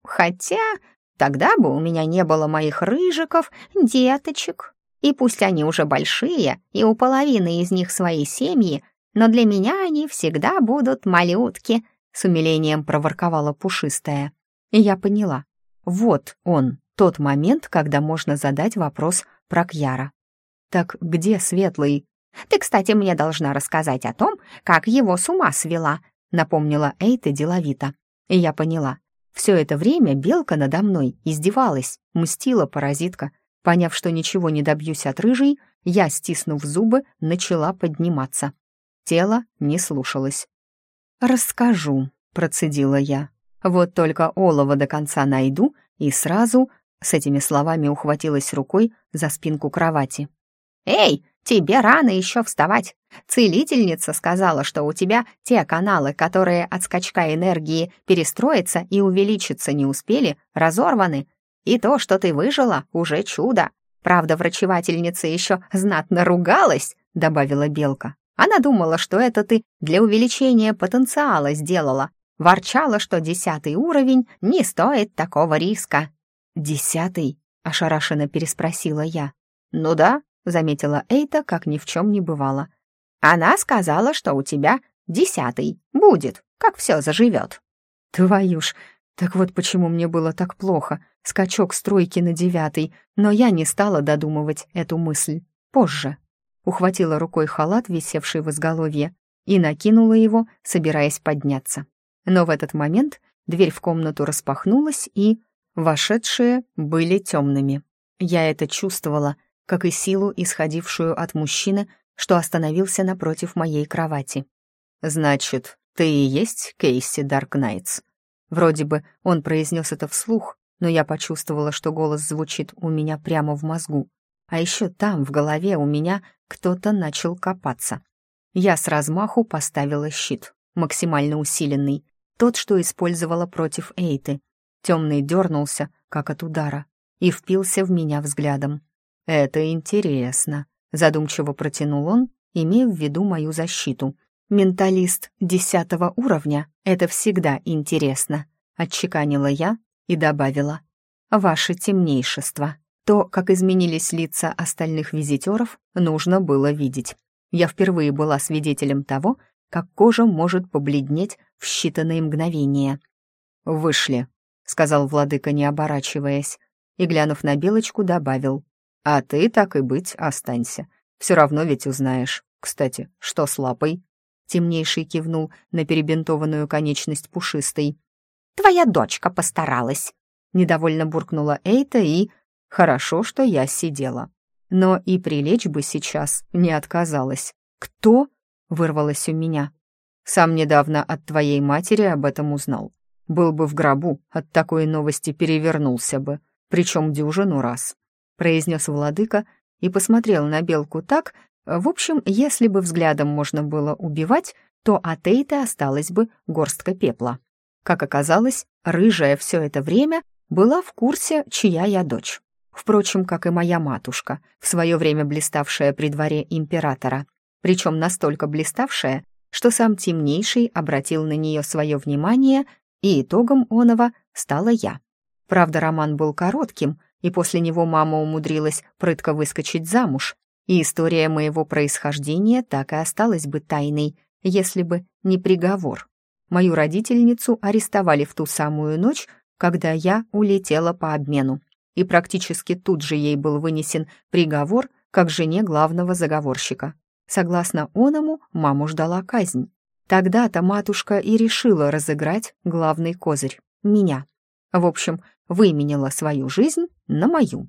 «Хотя тогда бы у меня не было моих рыжиков, деточек, и пусть они уже большие, и у половины из них свои семьи, но для меня они всегда будут малютки», с умилением проворковала пушистая. И я поняла. Вот он, тот момент, когда можно задать вопрос про Кьяра. «Так где Светлый?» «Ты, кстати, мне должна рассказать о том, как его с ума свела», напомнила Эйта деловито. И я поняла. Все это время белка надо мной издевалась, мстила паразитка. Поняв, что ничего не добьюсь от рыжей, я, стиснув зубы, начала подниматься. Тело не слушалось. «Расскажу», — процедила я. «Вот только олова до конца найду и сразу...» С этими словами ухватилась рукой за спинку кровати. «Эй, тебе рано еще вставать. Целительница сказала, что у тебя те каналы, которые от скачка энергии перестроиться и увеличиться не успели, разорваны. И то, что ты выжила, уже чудо. Правда, врачевательница еще знатно ругалась», — добавила Белка. Она думала, что это ты для увеличения потенциала сделала. Ворчала, что десятый уровень не стоит такого риска. «Десятый?» — ошарашенно переспросила я. «Ну да, — заметила Эйта, как ни в чем не бывало. «Она сказала, что у тебя десятый будет, как все заживет». «Твою ж, так вот почему мне было так плохо. Скачок стройки на девятый, но я не стала додумывать эту мысль. Позже». Ухватила рукой халат, висевший в изголовье, и накинула его, собираясь подняться. Но в этот момент дверь в комнату распахнулась, и... Вошедшие были темными. Я это чувствовала — как и силу, исходившую от мужчины, что остановился напротив моей кровати. «Значит, ты и есть Кейси Даркнайтс?» Вроде бы он произнес это вслух, но я почувствовала, что голос звучит у меня прямо в мозгу. А еще там, в голове, у меня кто-то начал копаться. Я с размаху поставила щит, максимально усиленный, тот, что использовала против Эйты. Темный дернулся, как от удара, и впился в меня взглядом. «Это интересно», — задумчиво протянул он, имея в виду мою защиту. «Менталист десятого уровня — это всегда интересно», — отчеканила я и добавила. «Ваше темнейшество». То, как изменились лица остальных визитеров, нужно было видеть. Я впервые была свидетелем того, как кожа может побледнеть в считанные мгновения. «Вышли», — сказал владыка, не оборачиваясь, и, глянув на Белочку, добавил. А ты, так и быть, останься. Все равно ведь узнаешь. Кстати, что с лапой?» Темнейший кивнул на перебинтованную конечность пушистой. «Твоя дочка постаралась», — недовольно буркнула Эйта и... «Хорошо, что я сидела. Но и прилечь бы сейчас не отказалась. Кто?» — вырвалось у меня. «Сам недавно от твоей матери об этом узнал. Был бы в гробу, от такой новости перевернулся бы, причем дюжину раз произнес владыка и посмотрел на белку так, в общем, если бы взглядом можно было убивать, то от Эйты осталась бы горстка пепла. Как оказалось, рыжая все это время была в курсе, чья я дочь. Впрочем, как и моя матушка, в свое время блиставшая при дворе императора. Причем настолько блиставшая, что сам темнейший обратил на нее свое внимание, и итогом оного стала я. Правда, роман был коротким, и после него мама умудрилась прытко выскочить замуж, и история моего происхождения так и осталась бы тайной, если бы не приговор. Мою родительницу арестовали в ту самую ночь, когда я улетела по обмену, и практически тут же ей был вынесен приговор как жене главного заговорщика. Согласно оному, маму ждала казнь. Тогда-то матушка и решила разыграть главный козырь — меня. В общем, выменила свою жизнь на мою.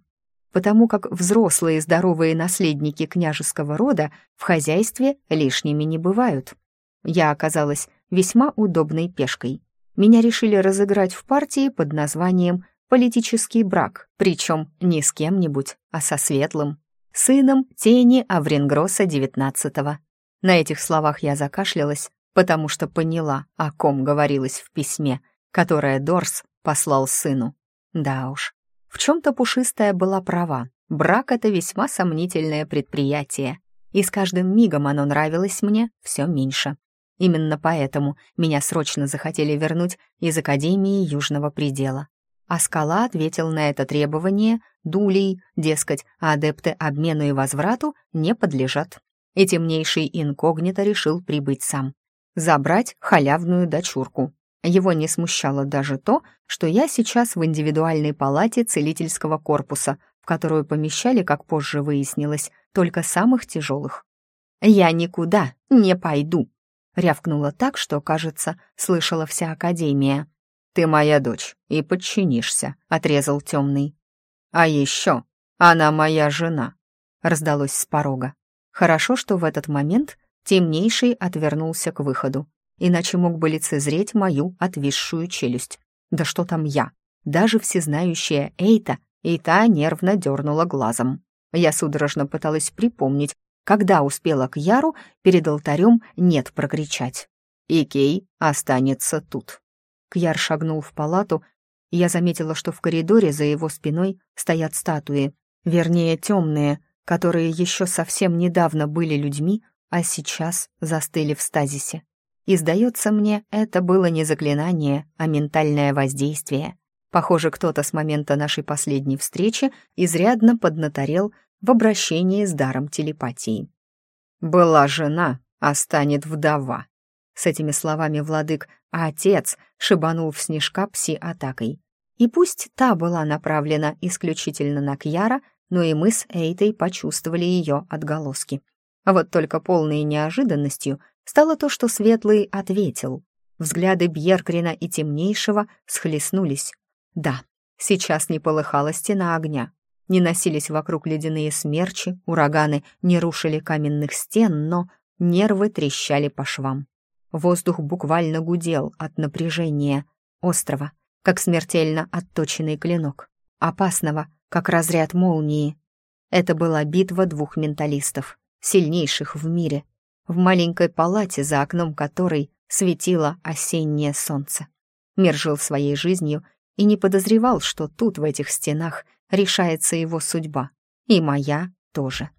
Потому как взрослые здоровые наследники княжеского рода в хозяйстве лишними не бывают. Я оказалась весьма удобной пешкой. Меня решили разыграть в партии под названием политический брак, причем не с кем-нибудь, а со светлым, сыном тени Аврингроса XIX. На этих словах я закашлялась, потому что поняла, о ком говорилось в письме, которое Дорс послал сыну. Да уж, в чем-то пушистая была права. Брак — это весьма сомнительное предприятие, и с каждым мигом оно нравилось мне все меньше. Именно поэтому меня срочно захотели вернуть из Академии Южного Предела. А Скала ответил на это требование дулей, дескать, адепты обмену и возврату не подлежат. И темнейший инкогнито решил прибыть сам. Забрать халявную дочурку. Его не смущало даже то, что я сейчас в индивидуальной палате целительского корпуса, в которую помещали, как позже выяснилось, только самых тяжелых. «Я никуда не пойду», — рявкнула так, что, кажется, слышала вся Академия. «Ты моя дочь и подчинишься», — отрезал темный. «А еще она моя жена», — раздалось с порога. Хорошо, что в этот момент темнейший отвернулся к выходу, иначе мог бы лицезреть мою отвисшую челюсть. Да что там я? Даже всезнающая Эйта, и та нервно дернула глазом. Я судорожно пыталась припомнить, когда успела к Яру перед алтарем «нет» прокричать. И Кей останется тут. Кьяр шагнул в палату, я заметила, что в коридоре за его спиной стоят статуи, вернее, темные, которые еще совсем недавно были людьми, а сейчас застыли в стазисе. И, сдается мне, это было не заклинание, а ментальное воздействие. Похоже, кто-то с момента нашей последней встречи изрядно поднаторел в обращении с даром телепатии. «Была жена, а станет вдова». С этими словами владык а отец шибанул в снежка пси-атакой. И пусть та была направлена исключительно на Кьяра, но и мы с Эйтой почувствовали ее отголоски. А вот только полной неожиданностью стало то, что Светлый ответил. Взгляды Бьеркрина и Темнейшего схлестнулись. Да, сейчас не полыхала стена огня, не носились вокруг ледяные смерчи, ураганы не рушили каменных стен, но нервы трещали по швам. Воздух буквально гудел от напряжения, острого, как смертельно отточенный клинок, опасного, как разряд молнии. Это была битва двух менталистов, сильнейших в мире, в маленькой палате, за окном которой светило осеннее солнце. Мир жил своей жизнью и не подозревал, что тут, в этих стенах, решается его судьба. И моя тоже.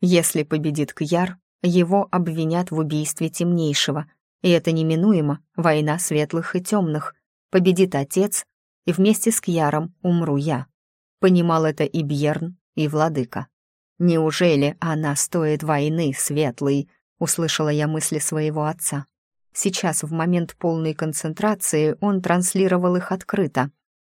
Если победит Кьяр, его обвинят в убийстве темнейшего, и это неминуемо война светлых и темных. Победит отец, и вместе с Кьяром умру я. Понимал это и Бьерн, и Владыка. «Неужели она стоит войны, светлый?» — услышала я мысли своего отца. Сейчас, в момент полной концентрации, он транслировал их открыто.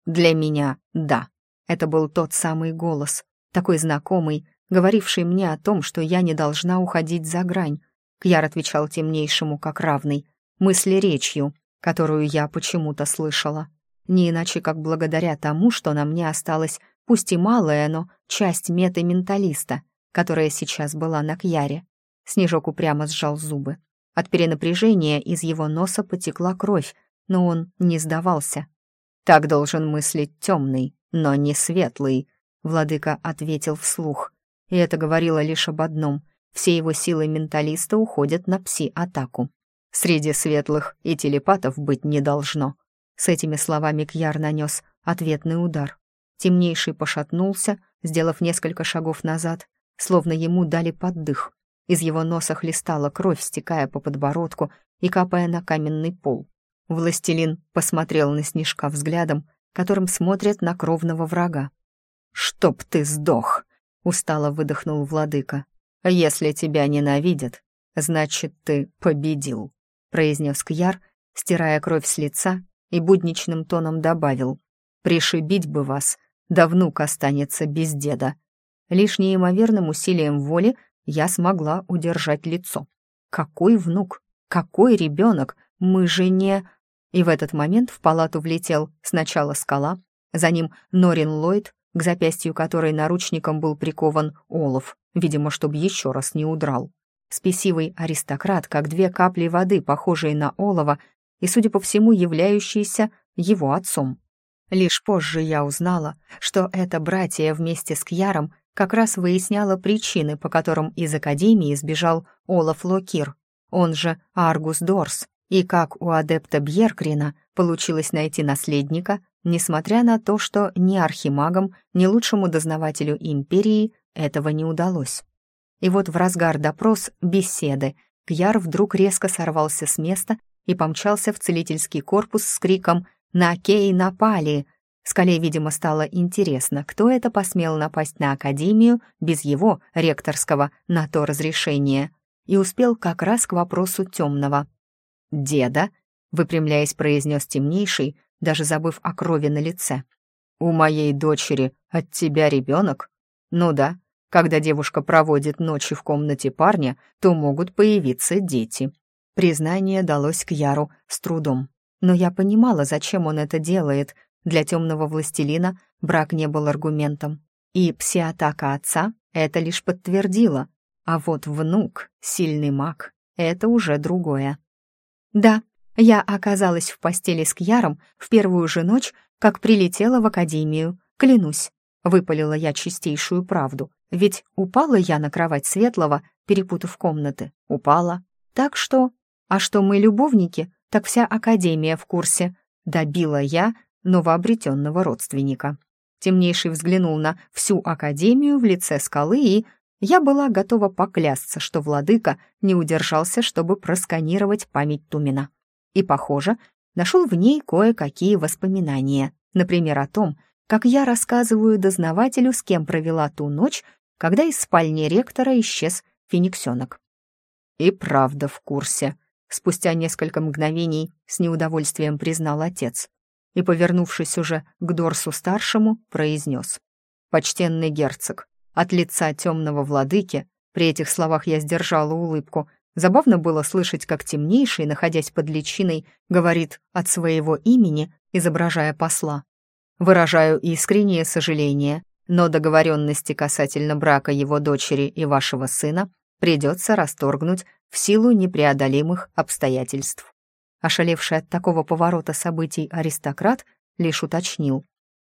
«Для меня — да». Это был тот самый голос, такой знакомый, говоривший мне о том, что я не должна уходить за грань. Кьяр отвечал темнейшему как равный, мысли речью, которую я почему-то слышала. Не иначе, как благодаря тому, что на мне осталась, пусть и малая, но часть меты-менталиста, которая сейчас была на Кьяре. Снежок упрямо сжал зубы. От перенапряжения из его носа потекла кровь, но он не сдавался. «Так должен мыслить темный, но не светлый», — владыка ответил вслух. И это говорило лишь об одном — все его силы менталиста уходят на пси-атаку. Среди светлых и телепатов быть не должно. С этими словами Кьяр нанес ответный удар. Темнейший пошатнулся, сделав несколько шагов назад, словно ему дали поддых. Из его носа хлестала кровь, стекая по подбородку и капая на каменный пол. Властелин посмотрел на Снежка взглядом, которым смотрят на кровного врага. «Чтоб ты сдох!» — устало выдохнул владыка. «Если тебя ненавидят, значит, ты победил», — произнес Кьяр, стирая кровь с лица и будничным тоном добавил. «Пришибить бы вас, да внук останется без деда». Лишь неимоверным усилием воли я смогла удержать лицо. «Какой внук? Какой ребенок? Мы же не...» И в этот момент в палату влетел сначала скала, за ним Норин Ллойд, к запястью которой наручником был прикован Олов, видимо, чтобы еще раз не удрал. Спесивый аристократ, как две капли воды, похожие на олово, и, судя по всему, являющийся его отцом. Лишь позже я узнала, что это братья вместе с Кьяром как раз выясняла причины, по которым из Академии сбежал Олаф Локир, он же Аргус Дорс, и как у адепта Бьеркрина получилось найти наследника, несмотря на то, что ни архимагам, ни лучшему дознавателю империи этого не удалось. И вот в разгар допрос беседы Кьяр вдруг резко сорвался с места и помчался в целительский корпус с криком «На Кей напали!». Скале, видимо, стало интересно, кто это посмел напасть на Академию без его, ректорского, на то разрешения, и успел как раз к вопросу темного. «Деда», — выпрямляясь, произнес темнейший, даже забыв о крови на лице. «У моей дочери от тебя ребенок? Ну да, когда девушка проводит ночи в комнате парня, то могут появиться дети. Признание далось к Яру с трудом. Но я понимала, зачем он это делает. Для темного властелина брак не был аргументом. И псиатака отца это лишь подтвердила. А вот внук, сильный маг, это уже другое. Да, я оказалась в постели с Кьяром в первую же ночь, как прилетела в академию. Клянусь, выпалила я чистейшую правду. Ведь упала я на кровать Светлого, перепутав комнаты. Упала. Так что... А что мы любовники, так вся Академия в курсе. Добила я новообретенного родственника. Темнейший взглянул на всю Академию в лице скалы, и я была готова поклясться, что владыка не удержался, чтобы просканировать память Тумина. И, похоже, нашел в ней кое-какие воспоминания, например, о том, как я рассказываю дознавателю, с кем провела ту ночь, когда из спальни ректора исчез фениксенок. «И правда в курсе», — спустя несколько мгновений с неудовольствием признал отец и, повернувшись уже к Дорсу-старшему, произнес. «Почтенный герцог, от лица темного владыки, при этих словах я сдержала улыбку, забавно было слышать, как темнейший, находясь под личиной, говорит от своего имени, изображая посла. Выражаю искреннее сожаление, но договоренности касательно брака его дочери и вашего сына придется расторгнуть в силу непреодолимых обстоятельств. Ошалевший от такого поворота событий аристократ лишь уточнил.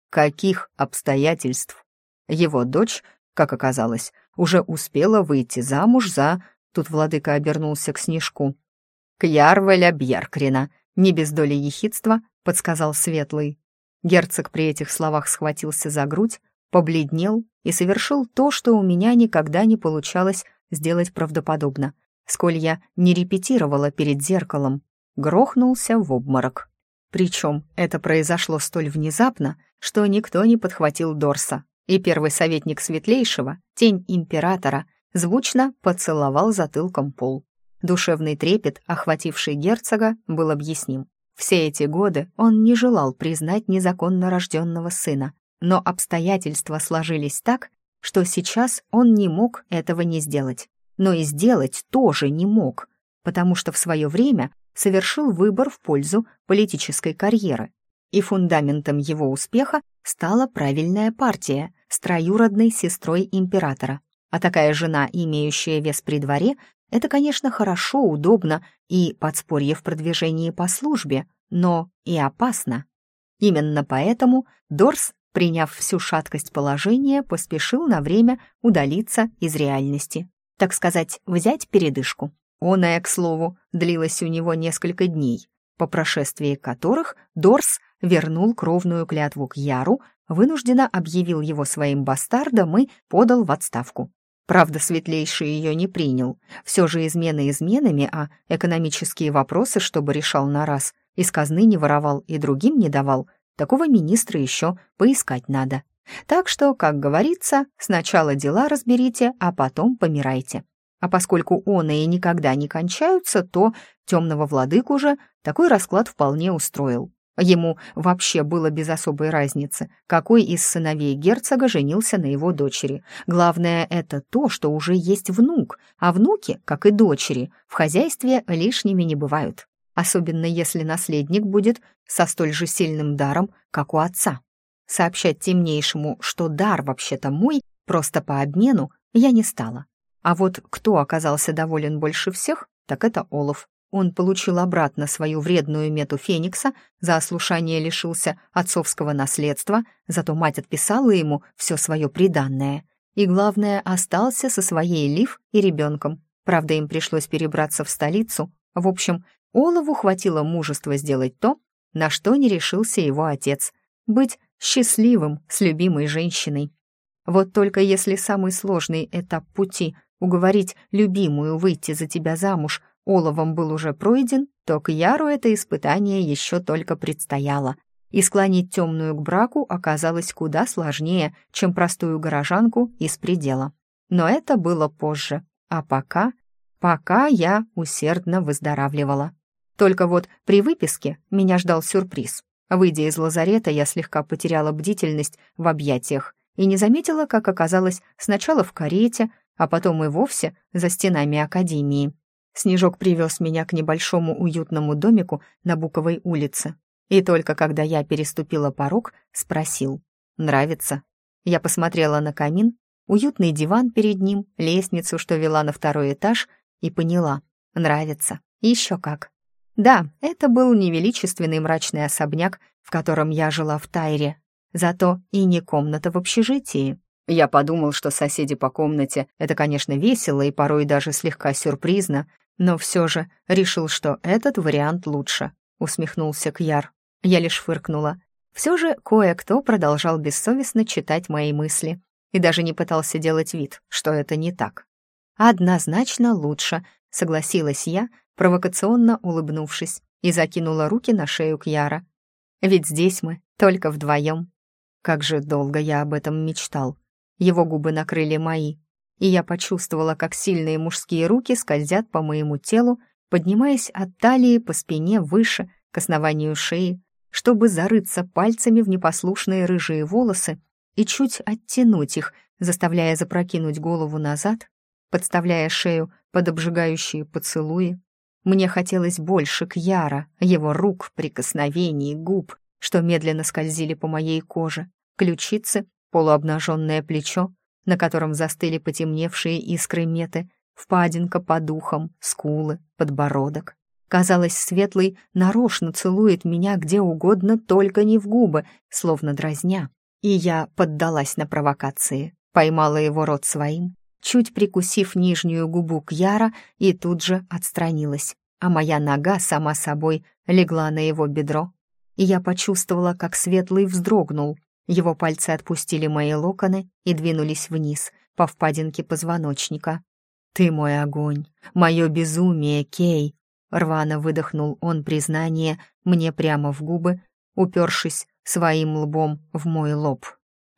Каких обстоятельств? Его дочь, как оказалось, уже успела выйти замуж за... Тут владыка обернулся к снежку. «Кьярвеля Бьеркрина», не без доли ехидства, подсказал Светлый. Герцог при этих словах схватился за грудь, побледнел и совершил то, что у меня никогда не получалось сделать правдоподобно, сколь я не репетировала перед зеркалом, грохнулся в обморок. Причем это произошло столь внезапно, что никто не подхватил Дорса, и первый советник Светлейшего, тень императора, звучно поцеловал затылком пол. Душевный трепет, охвативший герцога, был объясним. Все эти годы он не желал признать незаконно рожденного сына, но обстоятельства сложились так, что сейчас он не мог этого не сделать. Но и сделать тоже не мог, потому что в свое время совершил выбор в пользу политической карьеры. И фундаментом его успеха стала правильная партия с троюродной сестрой императора. А такая жена, имеющая вес при дворе, это, конечно, хорошо, удобно и подспорье в продвижении по службе, но и опасно. Именно поэтому Дорс приняв всю шаткость положения, поспешил на время удалиться из реальности. Так сказать, взять передышку. Оная, к слову, длилась у него несколько дней, по прошествии которых Дорс вернул кровную клятву к Яру, вынужденно объявил его своим бастардом и подал в отставку. Правда, светлейший ее не принял. Все же измены изменами, а экономические вопросы, чтобы решал на раз, из казны не воровал и другим не давал — Такого министра еще поискать надо. Так что, как говорится, сначала дела разберите, а потом помирайте. А поскольку он и никогда не кончаются, то темного владыку же такой расклад вполне устроил. Ему вообще было без особой разницы, какой из сыновей герцога женился на его дочери. Главное — это то, что уже есть внук, а внуки, как и дочери, в хозяйстве лишними не бывают особенно если наследник будет со столь же сильным даром, как у отца. Сообщать темнейшему, что дар вообще-то мой, просто по обмену, я не стала. А вот кто оказался доволен больше всех, так это Олаф. Он получил обратно свою вредную мету Феникса, за ослушание лишился отцовского наследства, зато мать отписала ему все свое приданное. И, главное, остался со своей Лив и ребенком. Правда, им пришлось перебраться в столицу. В общем, Олову хватило мужества сделать то, на что не решился его отец — быть счастливым с любимой женщиной. Вот только если самый сложный этап пути — уговорить любимую выйти за тебя замуж оловом был уже пройден, то к Яру это испытание еще только предстояло. И склонить темную к браку оказалось куда сложнее, чем простую горожанку из предела. Но это было позже. А пока... Пока я усердно выздоравливала. Только вот при выписке меня ждал сюрприз. Выйдя из лазарета, я слегка потеряла бдительность в объятиях и не заметила, как оказалась сначала в карете, а потом и вовсе за стенами академии. Снежок привез меня к небольшому уютному домику на Буковой улице. И только когда я переступила порог, спросил «Нравится?». Я посмотрела на камин, уютный диван перед ним, лестницу, что вела на второй этаж, и поняла «Нравится. Еще как». Да, это был невеличественный мрачный особняк, в котором я жила в Тайре. Зато и не комната в общежитии. Я подумал, что соседи по комнате — это, конечно, весело и порой даже слегка сюрпризно, но все же решил, что этот вариант лучше, усмехнулся Кьяр. Я лишь фыркнула. Все же кое-кто продолжал бессовестно читать мои мысли и даже не пытался делать вид, что это не так. «Однозначно лучше», — согласилась я, провокационно улыбнувшись, и закинула руки на шею Кьяра. «Ведь здесь мы только вдвоем». Как же долго я об этом мечтал. Его губы накрыли мои, и я почувствовала, как сильные мужские руки скользят по моему телу, поднимаясь от талии по спине выше, к основанию шеи, чтобы зарыться пальцами в непослушные рыжие волосы и чуть оттянуть их, заставляя запрокинуть голову назад, подставляя шею под обжигающие поцелуи. Мне хотелось больше Кьяра, его рук, прикосновений, губ, что медленно скользили по моей коже, ключицы, полуобнаженное плечо, на котором застыли потемневшие искры меты, впадинка по духам, скулы, подбородок. Казалось, светлый нарочно целует меня где угодно, только не в губы, словно дразня. И я поддалась на провокации, поймала его рот своим, чуть прикусив нижнюю губу Кьяра и тут же отстранилась, а моя нога сама собой легла на его бедро, и я почувствовала, как светлый вздрогнул, его пальцы отпустили мои локоны и двинулись вниз, по впадинке позвоночника. «Ты мой огонь, мое безумие, Кей!» Рвано выдохнул он признание мне прямо в губы, упершись своим лбом в мой лоб.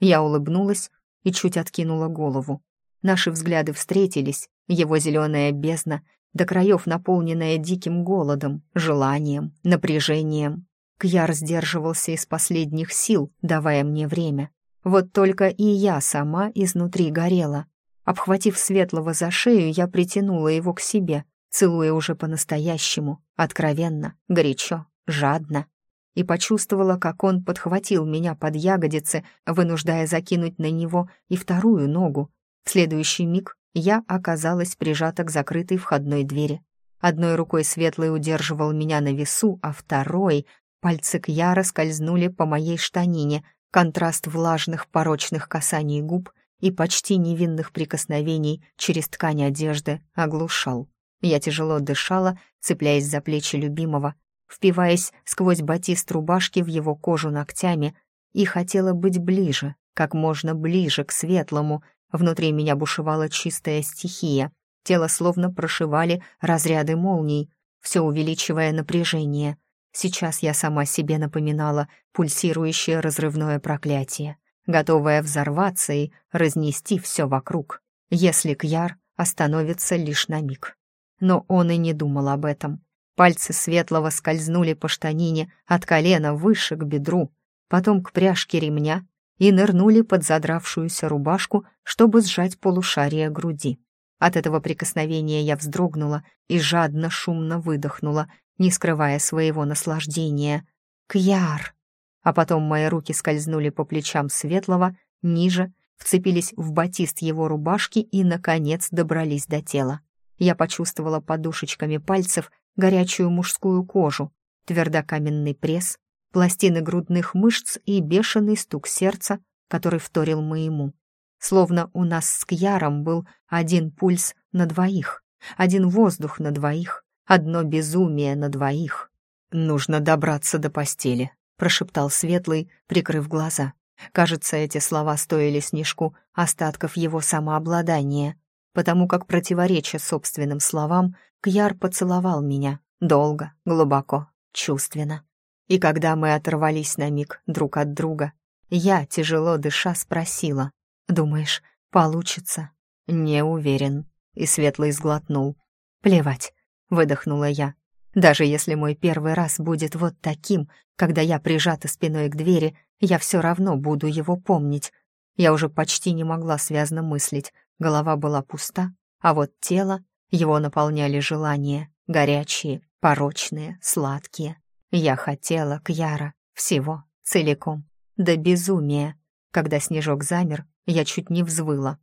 Я улыбнулась и чуть откинула голову. Наши взгляды встретились, его зеленая бездна, до краев наполненная диким голодом, желанием, напряжением, Кьяр сдерживался из последних сил, давая мне время. Вот только и я сама изнутри горела. Обхватив Светлого за шею, я притянула его к себе, целуя уже по-настоящему, откровенно, горячо, жадно. И почувствовала, как он подхватил меня под ягодицы, вынуждая закинуть на него и вторую ногу. В следующий миг я оказалась прижата к закрытой входной двери. Одной рукой Светлый удерживал меня на весу, а второй Пальцы Кьяра скользнули по моей штанине, контраст влажных порочных касаний губ и почти невинных прикосновений через ткань одежды оглушал. Я тяжело дышала, цепляясь за плечи любимого, впиваясь сквозь батист рубашки в его кожу ногтями, и хотела быть ближе, как можно ближе к светлому. Внутри меня бушевала чистая стихия. Тело словно прошивали разряды молний, все увеличивая напряжение — Сейчас я сама себе напоминала пульсирующее разрывное проклятие, готовое взорваться и разнести все вокруг, если Кьяр остановится лишь на миг. Но он и не думал об этом. Пальцы светлого скользнули по штанине от колена выше к бедру, потом к пряжке ремня и нырнули под задравшуюся рубашку, чтобы сжать полушарие груди. От этого прикосновения я вздрогнула и жадно шумно выдохнула, не скрывая своего наслаждения. «Кьяр!» А потом мои руки скользнули по плечам Светлого, ниже, вцепились в батист его рубашки и, наконец, добрались до тела. Я почувствовала подушечками пальцев горячую мужскую кожу, твердокаменный пресс, пластины грудных мышц и бешеный стук сердца, который вторил моему. Словно у нас с Кьяром был один пульс на двоих, один воздух на двоих, одно безумие на двоих. «Нужно добраться до постели», — прошептал Светлый, прикрыв глаза. Кажется, эти слова стоили Снежку остатков его самообладания, потому как, противореча собственным словам, Кьяр поцеловал меня долго, глубоко, чувственно. И когда мы оторвались на миг друг от друга, я, тяжело дыша, спросила, «Думаешь, получится?» «Не уверен», — и Светлый сглотнул. «Плевать», — выдохнула я. «Даже если мой первый раз будет вот таким, когда я прижата спиной к двери, я все равно буду его помнить. Я уже почти не могла связно мыслить, голова была пуста, а вот тело, его наполняли желания, горячие, порочные, сладкие. Я хотела Кьяра всего, целиком, до безумия. Когда снежок замер, я чуть не взвыла.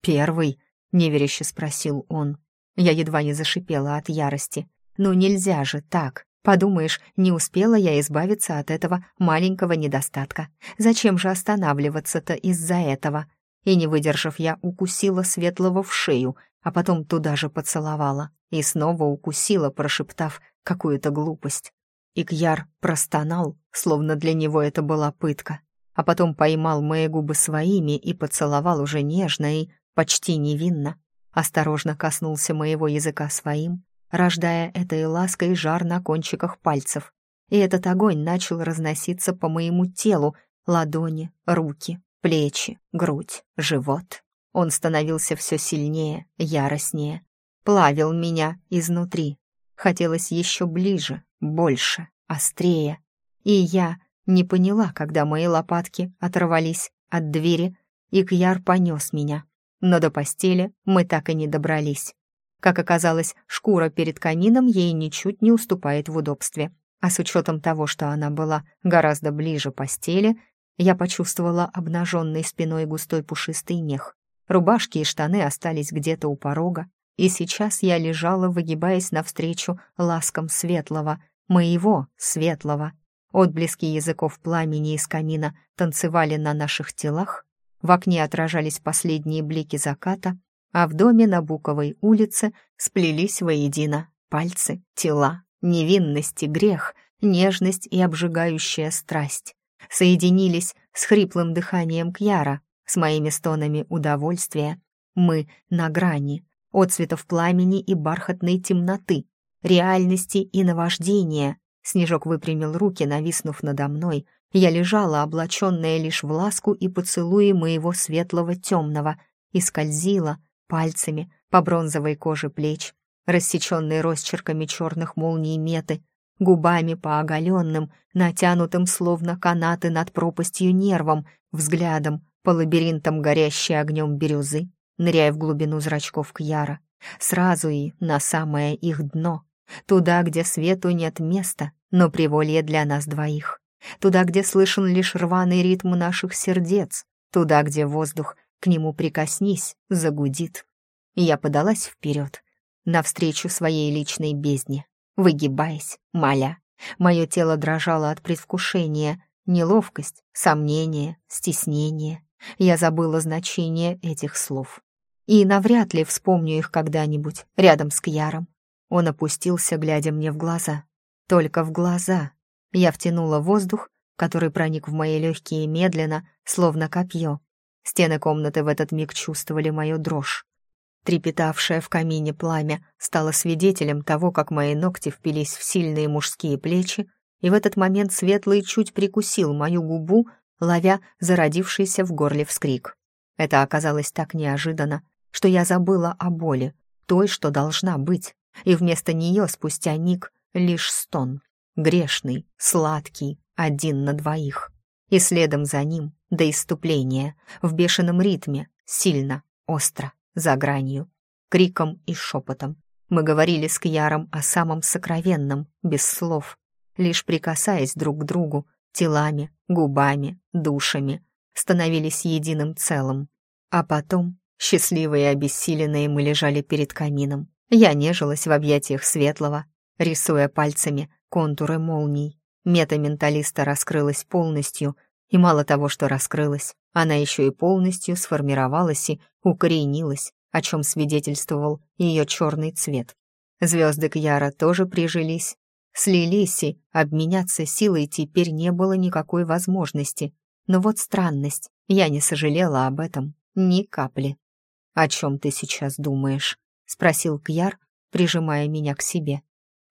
«Первый?» — неверяще спросил он. Я едва не зашипела от ярости. «Ну нельзя же так!» Подумаешь, не успела я избавиться от этого маленького недостатка. Зачем же останавливаться-то из-за этого? И не выдержав, я укусила Светлого в шею, а потом туда же поцеловала. И снова укусила, прошептав какую-то глупость. Икьяр простонал, словно для него это была пытка, а потом поймал мои губы своими и поцеловал уже нежно и почти невинно. Осторожно коснулся моего языка своим, рождая этой лаской жар на кончиках пальцев. И этот огонь начал разноситься по моему телу, ладони, руки, плечи, грудь, живот. Он становился все сильнее, яростнее, плавил меня изнутри. Хотелось еще ближе, больше, острее. И я не поняла, когда мои лопатки оторвались от двери, и Кьяр понес меня. Но до постели мы так и не добрались. Как оказалось, шкура перед камином ей ничуть не уступает в удобстве. А с учетом того, что она была гораздо ближе постели, я почувствовала обнаженной спиной густой пушистый мех. Рубашки и штаны остались где-то у порога, и сейчас я лежала, выгибаясь навстречу ласкам светлого, моего светлого. Отблески языков пламени из камина танцевали на наших телах, в окне отражались последние блики заката, а в доме на Буковой улице сплелись воедино пальцы, тела, невинность и грех, нежность и обжигающая страсть. Соединились с хриплым дыханием Кьяра, с моими стонами удовольствия. Мы на грани, отцветов пламени и бархатной темноты, реальности и наваждения. Снежок выпрямил руки, нависнув надо мной. Я лежала, облаченная лишь в ласку и поцелуи моего светлого темного, и скользила, пальцами по бронзовой коже плеч, рассеченной росчерками черных молний меты, губами по оголенным, натянутым словно канаты над пропастью нервом, взглядом по лабиринтам горящей огнем бирюзы, ныряя в глубину зрачков Кьяра, сразу и на самое их дно, туда, где свету нет места, но приволье для нас двоих, туда, где слышен лишь рваный ритм наших сердец, туда, где воздух к нему прикоснись, загудит. Я подалась вперед, навстречу своей личной бездне, выгибаясь, моля. Мое тело дрожало от предвкушения, неловкость, сомнение, стеснение. Я забыла значение этих слов. И навряд ли вспомню их когда-нибудь рядом с Кьяром. Он опустился, глядя мне в глаза. Только в глаза. Я втянула воздух, который проник в мои легкие медленно, словно копье, Стены комнаты в этот миг чувствовали мою дрожь. Трепетавшее в камине пламя стало свидетелем того, как мои ногти впились в сильные мужские плечи, и в этот момент Светлый чуть прикусил мою губу, ловя зародившийся в горле вскрик. Это оказалось так неожиданно, что я забыла о боли, той, что должна быть, и вместо нее спустя миг лишь стон, грешный, сладкий, один на двоих. И следом за ним до иступления, в бешеном ритме, сильно, остро, за гранью, криком и шепотом. Мы говорили с Кьяром о самом сокровенном, без слов, лишь прикасаясь друг к другу, телами, губами, душами, становились единым целым. А потом, счастливые и обессиленные, мы лежали перед камином. Я нежилась в объятиях светлого, рисуя пальцами контуры молний. Мета менталиста раскрылась полностью, и мало того, что раскрылась, она еще и полностью сформировалась и укоренилась, о чем свидетельствовал ее черный цвет. Звезды Кьяра тоже прижились, слились, и обменяться силой теперь не было никакой возможности. Но вот странность, я не сожалела об этом ни капли. «О чем ты сейчас думаешь?» — спросил Кьяр, прижимая меня к себе.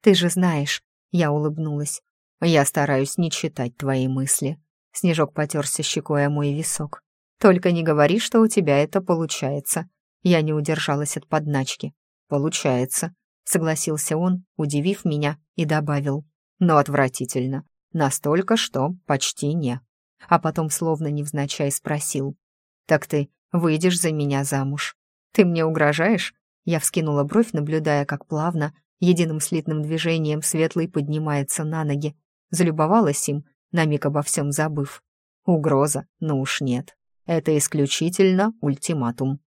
«Ты же знаешь», — я улыбнулась. «Я стараюсь не читать твои мысли». Снежок потерся щекой о мой висок. «Только не говори, что у тебя это получается». Я не удержалась от подначки. «Получается», — согласился он, удивив меня, и добавил. «Но отвратительно. Настолько, что почти не». А потом, словно невзначай, спросил. «Так ты выйдешь за меня замуж?» «Ты мне угрожаешь?» Я вскинула бровь, наблюдая, как плавно, единым слитным движением светлый поднимается на ноги. Залюбовалась им, на миг обо всем забыв. Угроза, ну уж нет. Это исключительно ультиматум.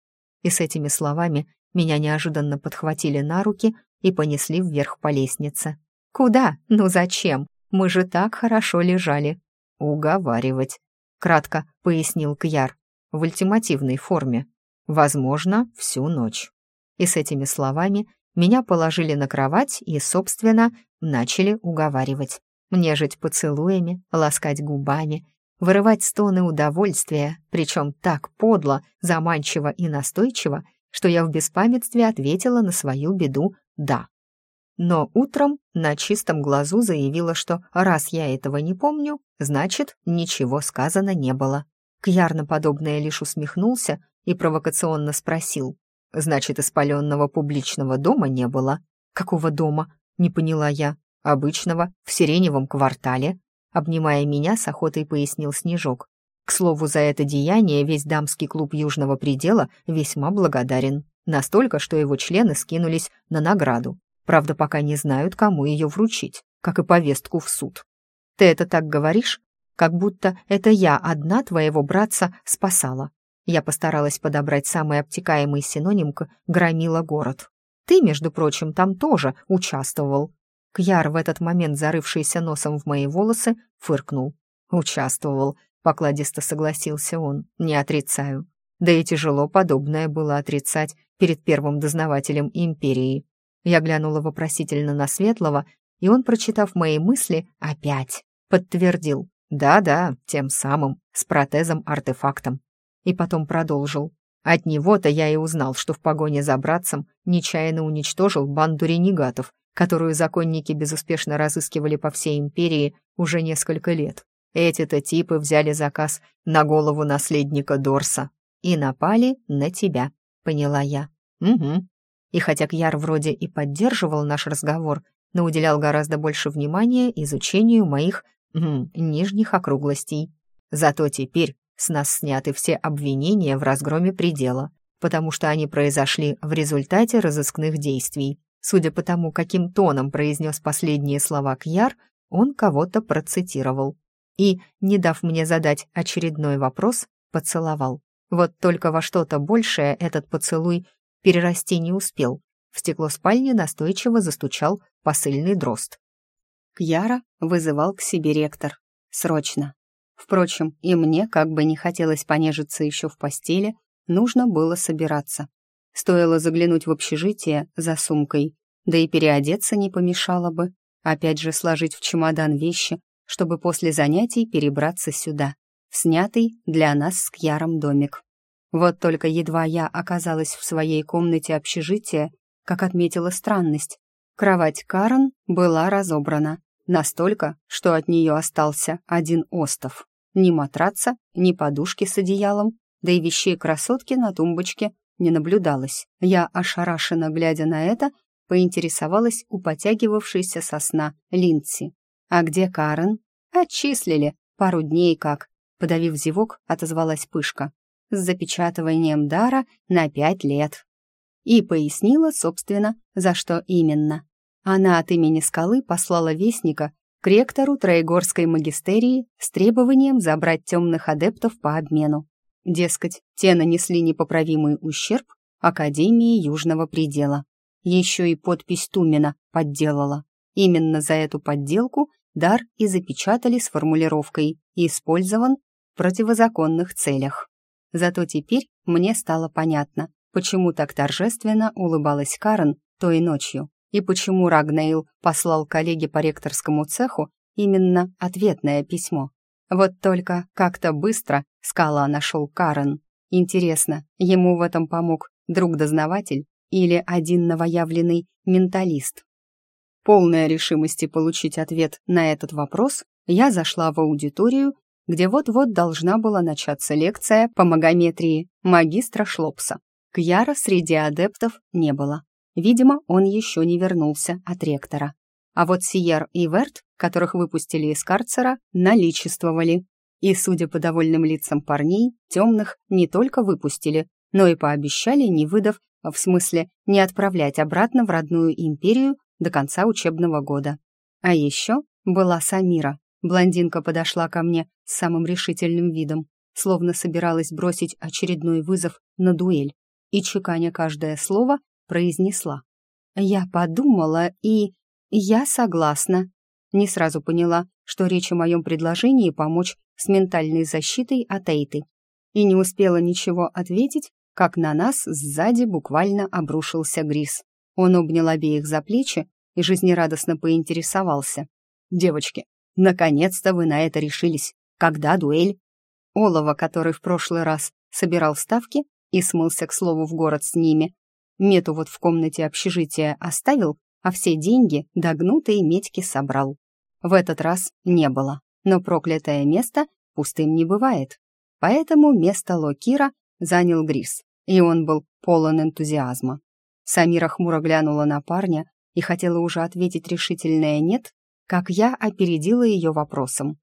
И с этими словами меня неожиданно подхватили на руки и понесли вверх по лестнице. «Куда? Ну зачем? Мы же так хорошо лежали». «Уговаривать», — кратко пояснил Кьяр, в ультимативной форме. «Возможно, всю ночь». И с этими словами меня положили на кровать и, собственно, начали уговаривать. Нежить поцелуями, ласкать губами, вырывать стоны удовольствия, причем так подло, заманчиво и настойчиво, что я в беспамятстве ответила на свою беду «да». Но утром на чистом глазу заявила, что раз я этого не помню, значит, ничего сказано не было. Кьярно подобное лишь усмехнулся и провокационно спросил. «Значит, испаленного публичного дома не было?» «Какого дома?» — не поняла я. «Обычного, в сиреневом квартале», — обнимая меня, с охотой пояснил Снежок. К слову, за это деяние весь дамский клуб Южного предела весьма благодарен. Настолько, что его члены скинулись на награду. Правда, пока не знают, кому ее вручить, как и повестку в суд. Ты это так говоришь, как будто это я одна твоего братца спасала. Я постаралась подобрать самый обтекаемый синоним к «громила город». Ты, между прочим, там тоже участвовал. Кьяр, в этот момент зарывшийся носом в мои волосы, фыркнул. «Участвовал», — покладисто согласился он, «не отрицаю. Да и тяжело подобное было отрицать перед первым дознавателем империи». Я глянула вопросительно на Светлого, и он, прочитав мои мысли, опять подтвердил. Да-да, тем самым, с протезом-артефактом. И потом продолжил. От него-то я и узнал, что в погоне за братцем нечаянно уничтожил банду ренегатов, которую законники безуспешно разыскивали по всей империи уже несколько лет. Эти-то типы взяли заказ на голову наследника Дорса и напали на тебя, поняла я. Угу. И хотя Кьяр вроде и поддерживал наш разговор, но уделял гораздо больше внимания изучению моих Угу, нижних округлостей. Зато теперь с нас сняты все обвинения в разгроме предела, потому что они произошли в результате разыскных действий. Судя по тому, каким тоном произнес последние слова Кьяр, он кого-то процитировал. И, не дав мне задать очередной вопрос, поцеловал. Вот только во что-то большее этот поцелуй перерасти не успел. В стекло спальни настойчиво застучал посыльный дрозд. Кьяра вызывал к себе ректор. Срочно. Впрочем, и мне, как бы не хотелось понежиться еще в постели, нужно было собираться. Стоило заглянуть в общежитие за сумкой, да и переодеться не помешало бы. Опять же сложить в чемодан вещи, чтобы после занятий перебраться сюда, в снятый для нас с Кьяром домик. Вот только едва я оказалась в своей комнате общежития, как отметила странность. Кровать Карен была разобрана, Настолько, что от нее остался один остов. Ни матраца, ни подушки с одеялом, да и вещей красотки на тумбочке не наблюдалось. Я, ошарашенно глядя на это, поинтересовалась у потягивавшейся со сна Линдси. «А где Карен?» «Отчислили. Пару дней как». Подавив зевок, отозвалась Пышка. «С запечатыванием дара на пять лет». И пояснила, собственно, за что именно. Она от имени скалы послала вестника к ректору Троегорской магистерии с требованием забрать темных адептов по обмену. Дескать, те нанесли непоправимый ущерб Академии Южного предела. Еще и подпись Тумина подделала. Именно за эту подделку дар и запечатали с формулировкой «использован в противозаконных целях». Зато теперь мне стало понятно, почему так торжественно улыбалась Карен той ночью и почему Рагнейл послал коллеге по ректорскому цеху именно ответное письмо. Вот только как-то быстро Скала нашел Карен. Интересно, ему в этом помог друг-дознаватель или один новоявленный менталист? Полная решимости получить ответ на этот вопрос, я зашла в аудиторию, где вот-вот должна была начаться лекция по магометрии магистра Шлопса. Кьяра среди адептов не было. Видимо, он еще не вернулся от ректора. А вот Сиер и Верт, которых выпустили из карцера, наличествовали. И, судя по довольным лицам парней, темных не только выпустили, но и пообещали, не выдав, в смысле, не отправлять обратно в родную империю до конца учебного года. А еще была Самира. Блондинка подошла ко мне с самым решительным видом, словно собиралась бросить очередной вызов на дуэль, и, чеканя каждое слово, произнесла. «Я подумала, и я согласна». Не сразу поняла, что речь о моем предложении помочь с ментальной защитой от Эйты. И не успела ничего ответить, как на нас сзади буквально обрушился Грис. Он обнял обеих за плечи и жизнерадостно поинтересовался. «Девочки, наконец-то вы на это решились. Когда дуэль?» Олова, который в прошлый раз собирал ставки и смылся, к слову, в город с ними, Мету вот в комнате общежития оставил, а все деньги догнутые медьки собрал. В этот раз не было, но проклятое место пустым не бывает. Поэтому место Локира занял Грис, и он был полон энтузиазма. Самира хмуро глянула на парня и хотела уже ответить решительное «нет», как я опередила ее вопросом.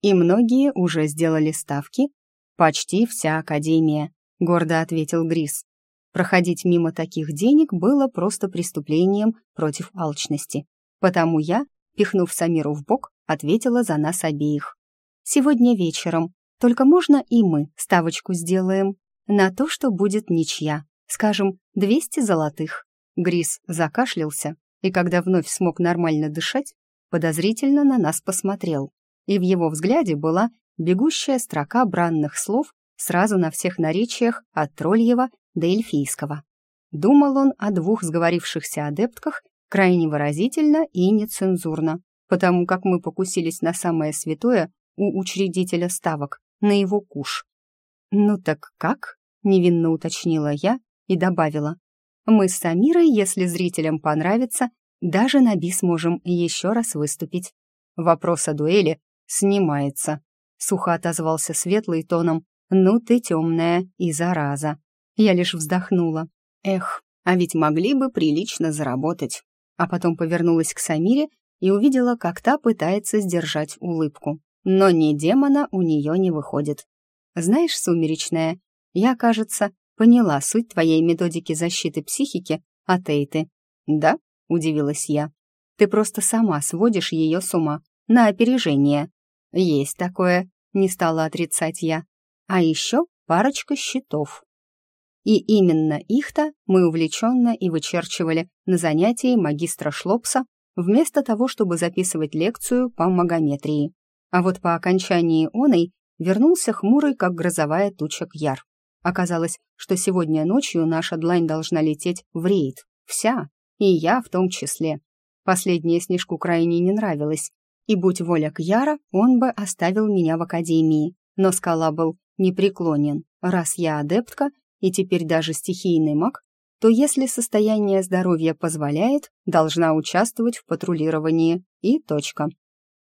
«И многие уже сделали ставки?» «Почти вся Академия», — гордо ответил Грис. Проходить мимо таких денег было просто преступлением против алчности. Потому я, пихнув Самиру в бок, ответила за нас обеих. «Сегодня вечером. Только можно и мы ставочку сделаем на то, что будет ничья скажем, 200 золотых. Грис закашлялся, и когда вновь смог нормально дышать, подозрительно на нас посмотрел. И в его взгляде была бегущая строка бранных слов сразу на всех наречиях от Трольева до Эльфийского. Думал он о двух сговорившихся адептках крайне выразительно и нецензурно, потому как мы покусились на самое святое у учредителя ставок, на его куш. «Ну так как?» — невинно уточнила я, и добавила. «Мы с Самирой, если зрителям понравится, даже на бис можем еще раз выступить». Вопрос о дуэли снимается. Сухо отозвался светлый тоном. «Ну ты темная и зараза». Я лишь вздохнула. Эх, а ведь могли бы прилично заработать. А потом повернулась к Самире и увидела, как та пытается сдержать улыбку. Но ни демона у нее не выходит. Знаешь, сумеречная, я, кажется, Поняла суть твоей методики защиты психики от Эйты. Да? Удивилась я. Ты просто сама сводишь ее с ума. На опережение. Есть такое, не стала отрицать я. А еще парочка щитов. И именно их-то мы увлеченно и вычерчивали на занятии магистра Шлопса вместо того, чтобы записывать лекцию по магометрии. А вот по окончании оной вернулся хмурый, как грозовая туча Кьяр. Оказалось, что сегодня ночью наша длань должна лететь в рейд. Вся. И я в том числе. Последнее Снежку крайне не нравилось. И будь воля к Яра, он бы оставил меня в академии. Но скала был непреклонен. Раз я адептка и теперь даже стихийный маг, то если состояние здоровья позволяет, должна участвовать в патрулировании. И точка.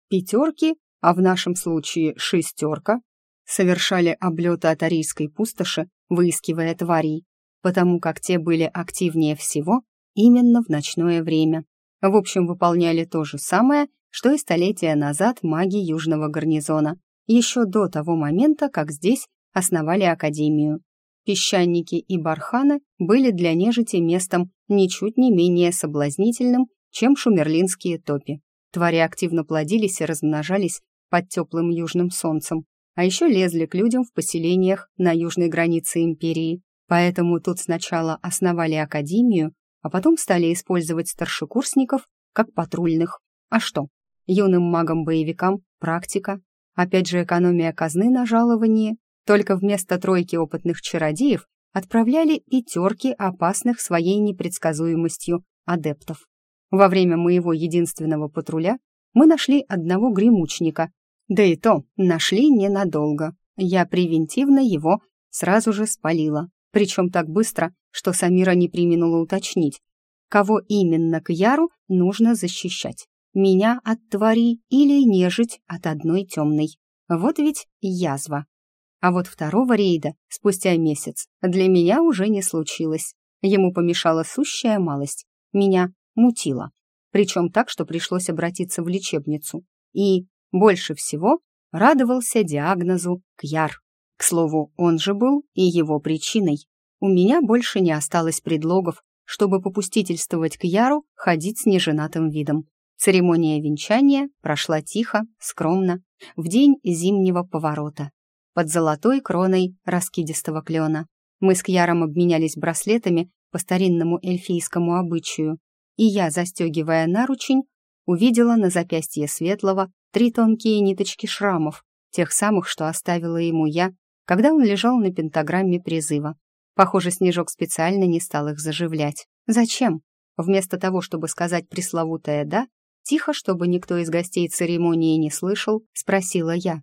Пятерки, а в нашем случае шестерка, совершали облеты от арийской пустоши, выискивая тварей, потому как те были активнее всего именно в ночное время. В общем, выполняли то же самое, что и столетия назад маги Южного гарнизона, еще до того момента, как здесь основали Академию. Песчаники и барханы были для нежити местом ничуть не менее соблазнительным, чем шумерлинские топи. Твари активно плодились и размножались под теплым южным солнцем, а еще лезли к людям в поселениях на южной границе империи. Поэтому тут сначала основали академию, а потом стали использовать старшекурсников как патрульных. А что? Юным магам-боевикам практика. Опять же экономия казны на жаловании. Только вместо тройки опытных чародеев отправляли пятерки опасных своей непредсказуемостью адептов. Во время моего единственного патруля мы нашли одного гремучника. Да и то нашли ненадолго. Я превентивно его сразу же спалила. Причем так быстро, что Самира не приминула уточнить, кого именно к Яру нужно защищать. Меня от твари или нежить от одной темной. Вот ведь язва. А вот второго рейда, спустя месяц, для меня уже не случилось. Ему помешала сущая малость. Меня мутило. Причем так, что пришлось обратиться в лечебницу. И больше всего радовался диагнозу Кьяр. К слову, он же был и его причиной. У меня больше не осталось предлогов, чтобы попустительствовать к Яру ходить с неженатым видом. Церемония венчания прошла тихо, скромно, в день зимнего поворота. Под золотой кроной раскидистого клена. Мы с Кьяром обменялись браслетами по старинному эльфийскому обычаю, и я, застегивая наручень, увидела на запястье Светлого три тонкие ниточки шрамов, тех самых, что оставила ему я, когда он лежал на пентаграмме призыва. Похоже, Снежок специально не стал их заживлять. Зачем? Вместо того, чтобы сказать пресловутое «да», тихо, чтобы никто из гостей церемонии не слышал, спросила я.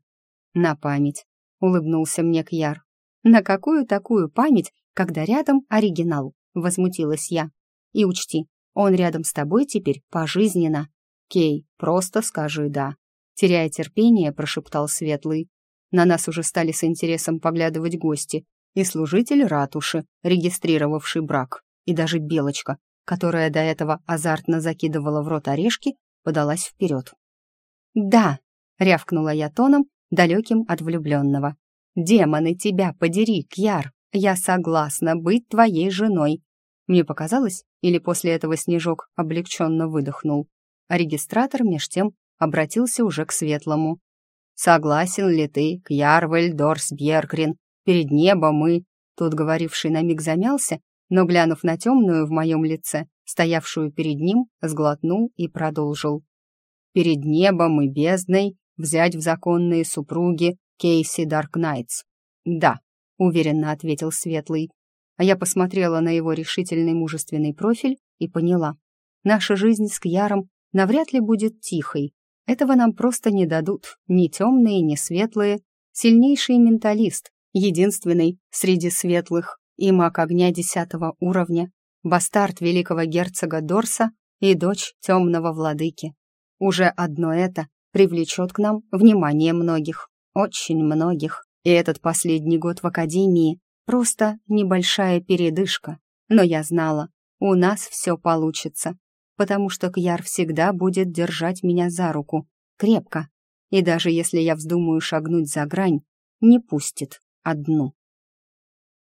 «На память», — улыбнулся мне Кьяр. «На какую такую память, когда рядом оригинал?» — возмутилась я. «И учти, он рядом с тобой теперь пожизненно». «Кей, просто скажи «да», теряя терпение, прошептал Светлый. На нас уже стали с интересом поглядывать гости, и служитель ратуши, регистрировавший брак, и даже Белочка, которая до этого азартно закидывала в рот орешки, подалась вперед. «Да!» — рявкнула я тоном, далеким от влюбленного. «Демоны, тебя подери, Кьяр! Я согласна быть твоей женой!» Мне показалось, или после этого Снежок облегченно выдохнул, а регистратор меж тем обратился уже к Светлому. «Согласен ли ты, Кьярвель Дорс Бьеркрин, перед небом мы...» Тут говоривший на миг замялся, но, глянув на темную в моем лице, стоявшую перед ним, сглотнул и продолжил. «Перед небом и бездной взять в законные супруги Кейси Даркнайтс». «Да», — уверенно ответил Светлый. А я посмотрела на его решительный мужественный профиль и поняла. Наша жизнь с Кьяром навряд ли будет тихой, этого нам просто не дадут, ни темные, ни светлые. Сильнейший менталист, единственный среди светлых, и маг огня десятого уровня, бастард великого герцога Дорса и дочь темного владыки. Уже одно это привлечет к нам внимание многих, очень многих. И этот последний год в Академии просто небольшая передышка. Но я знала, у нас все получится потому что Кьяр всегда будет держать меня за руку, крепко, и даже если я вздумаю шагнуть за грань, не пустит одну.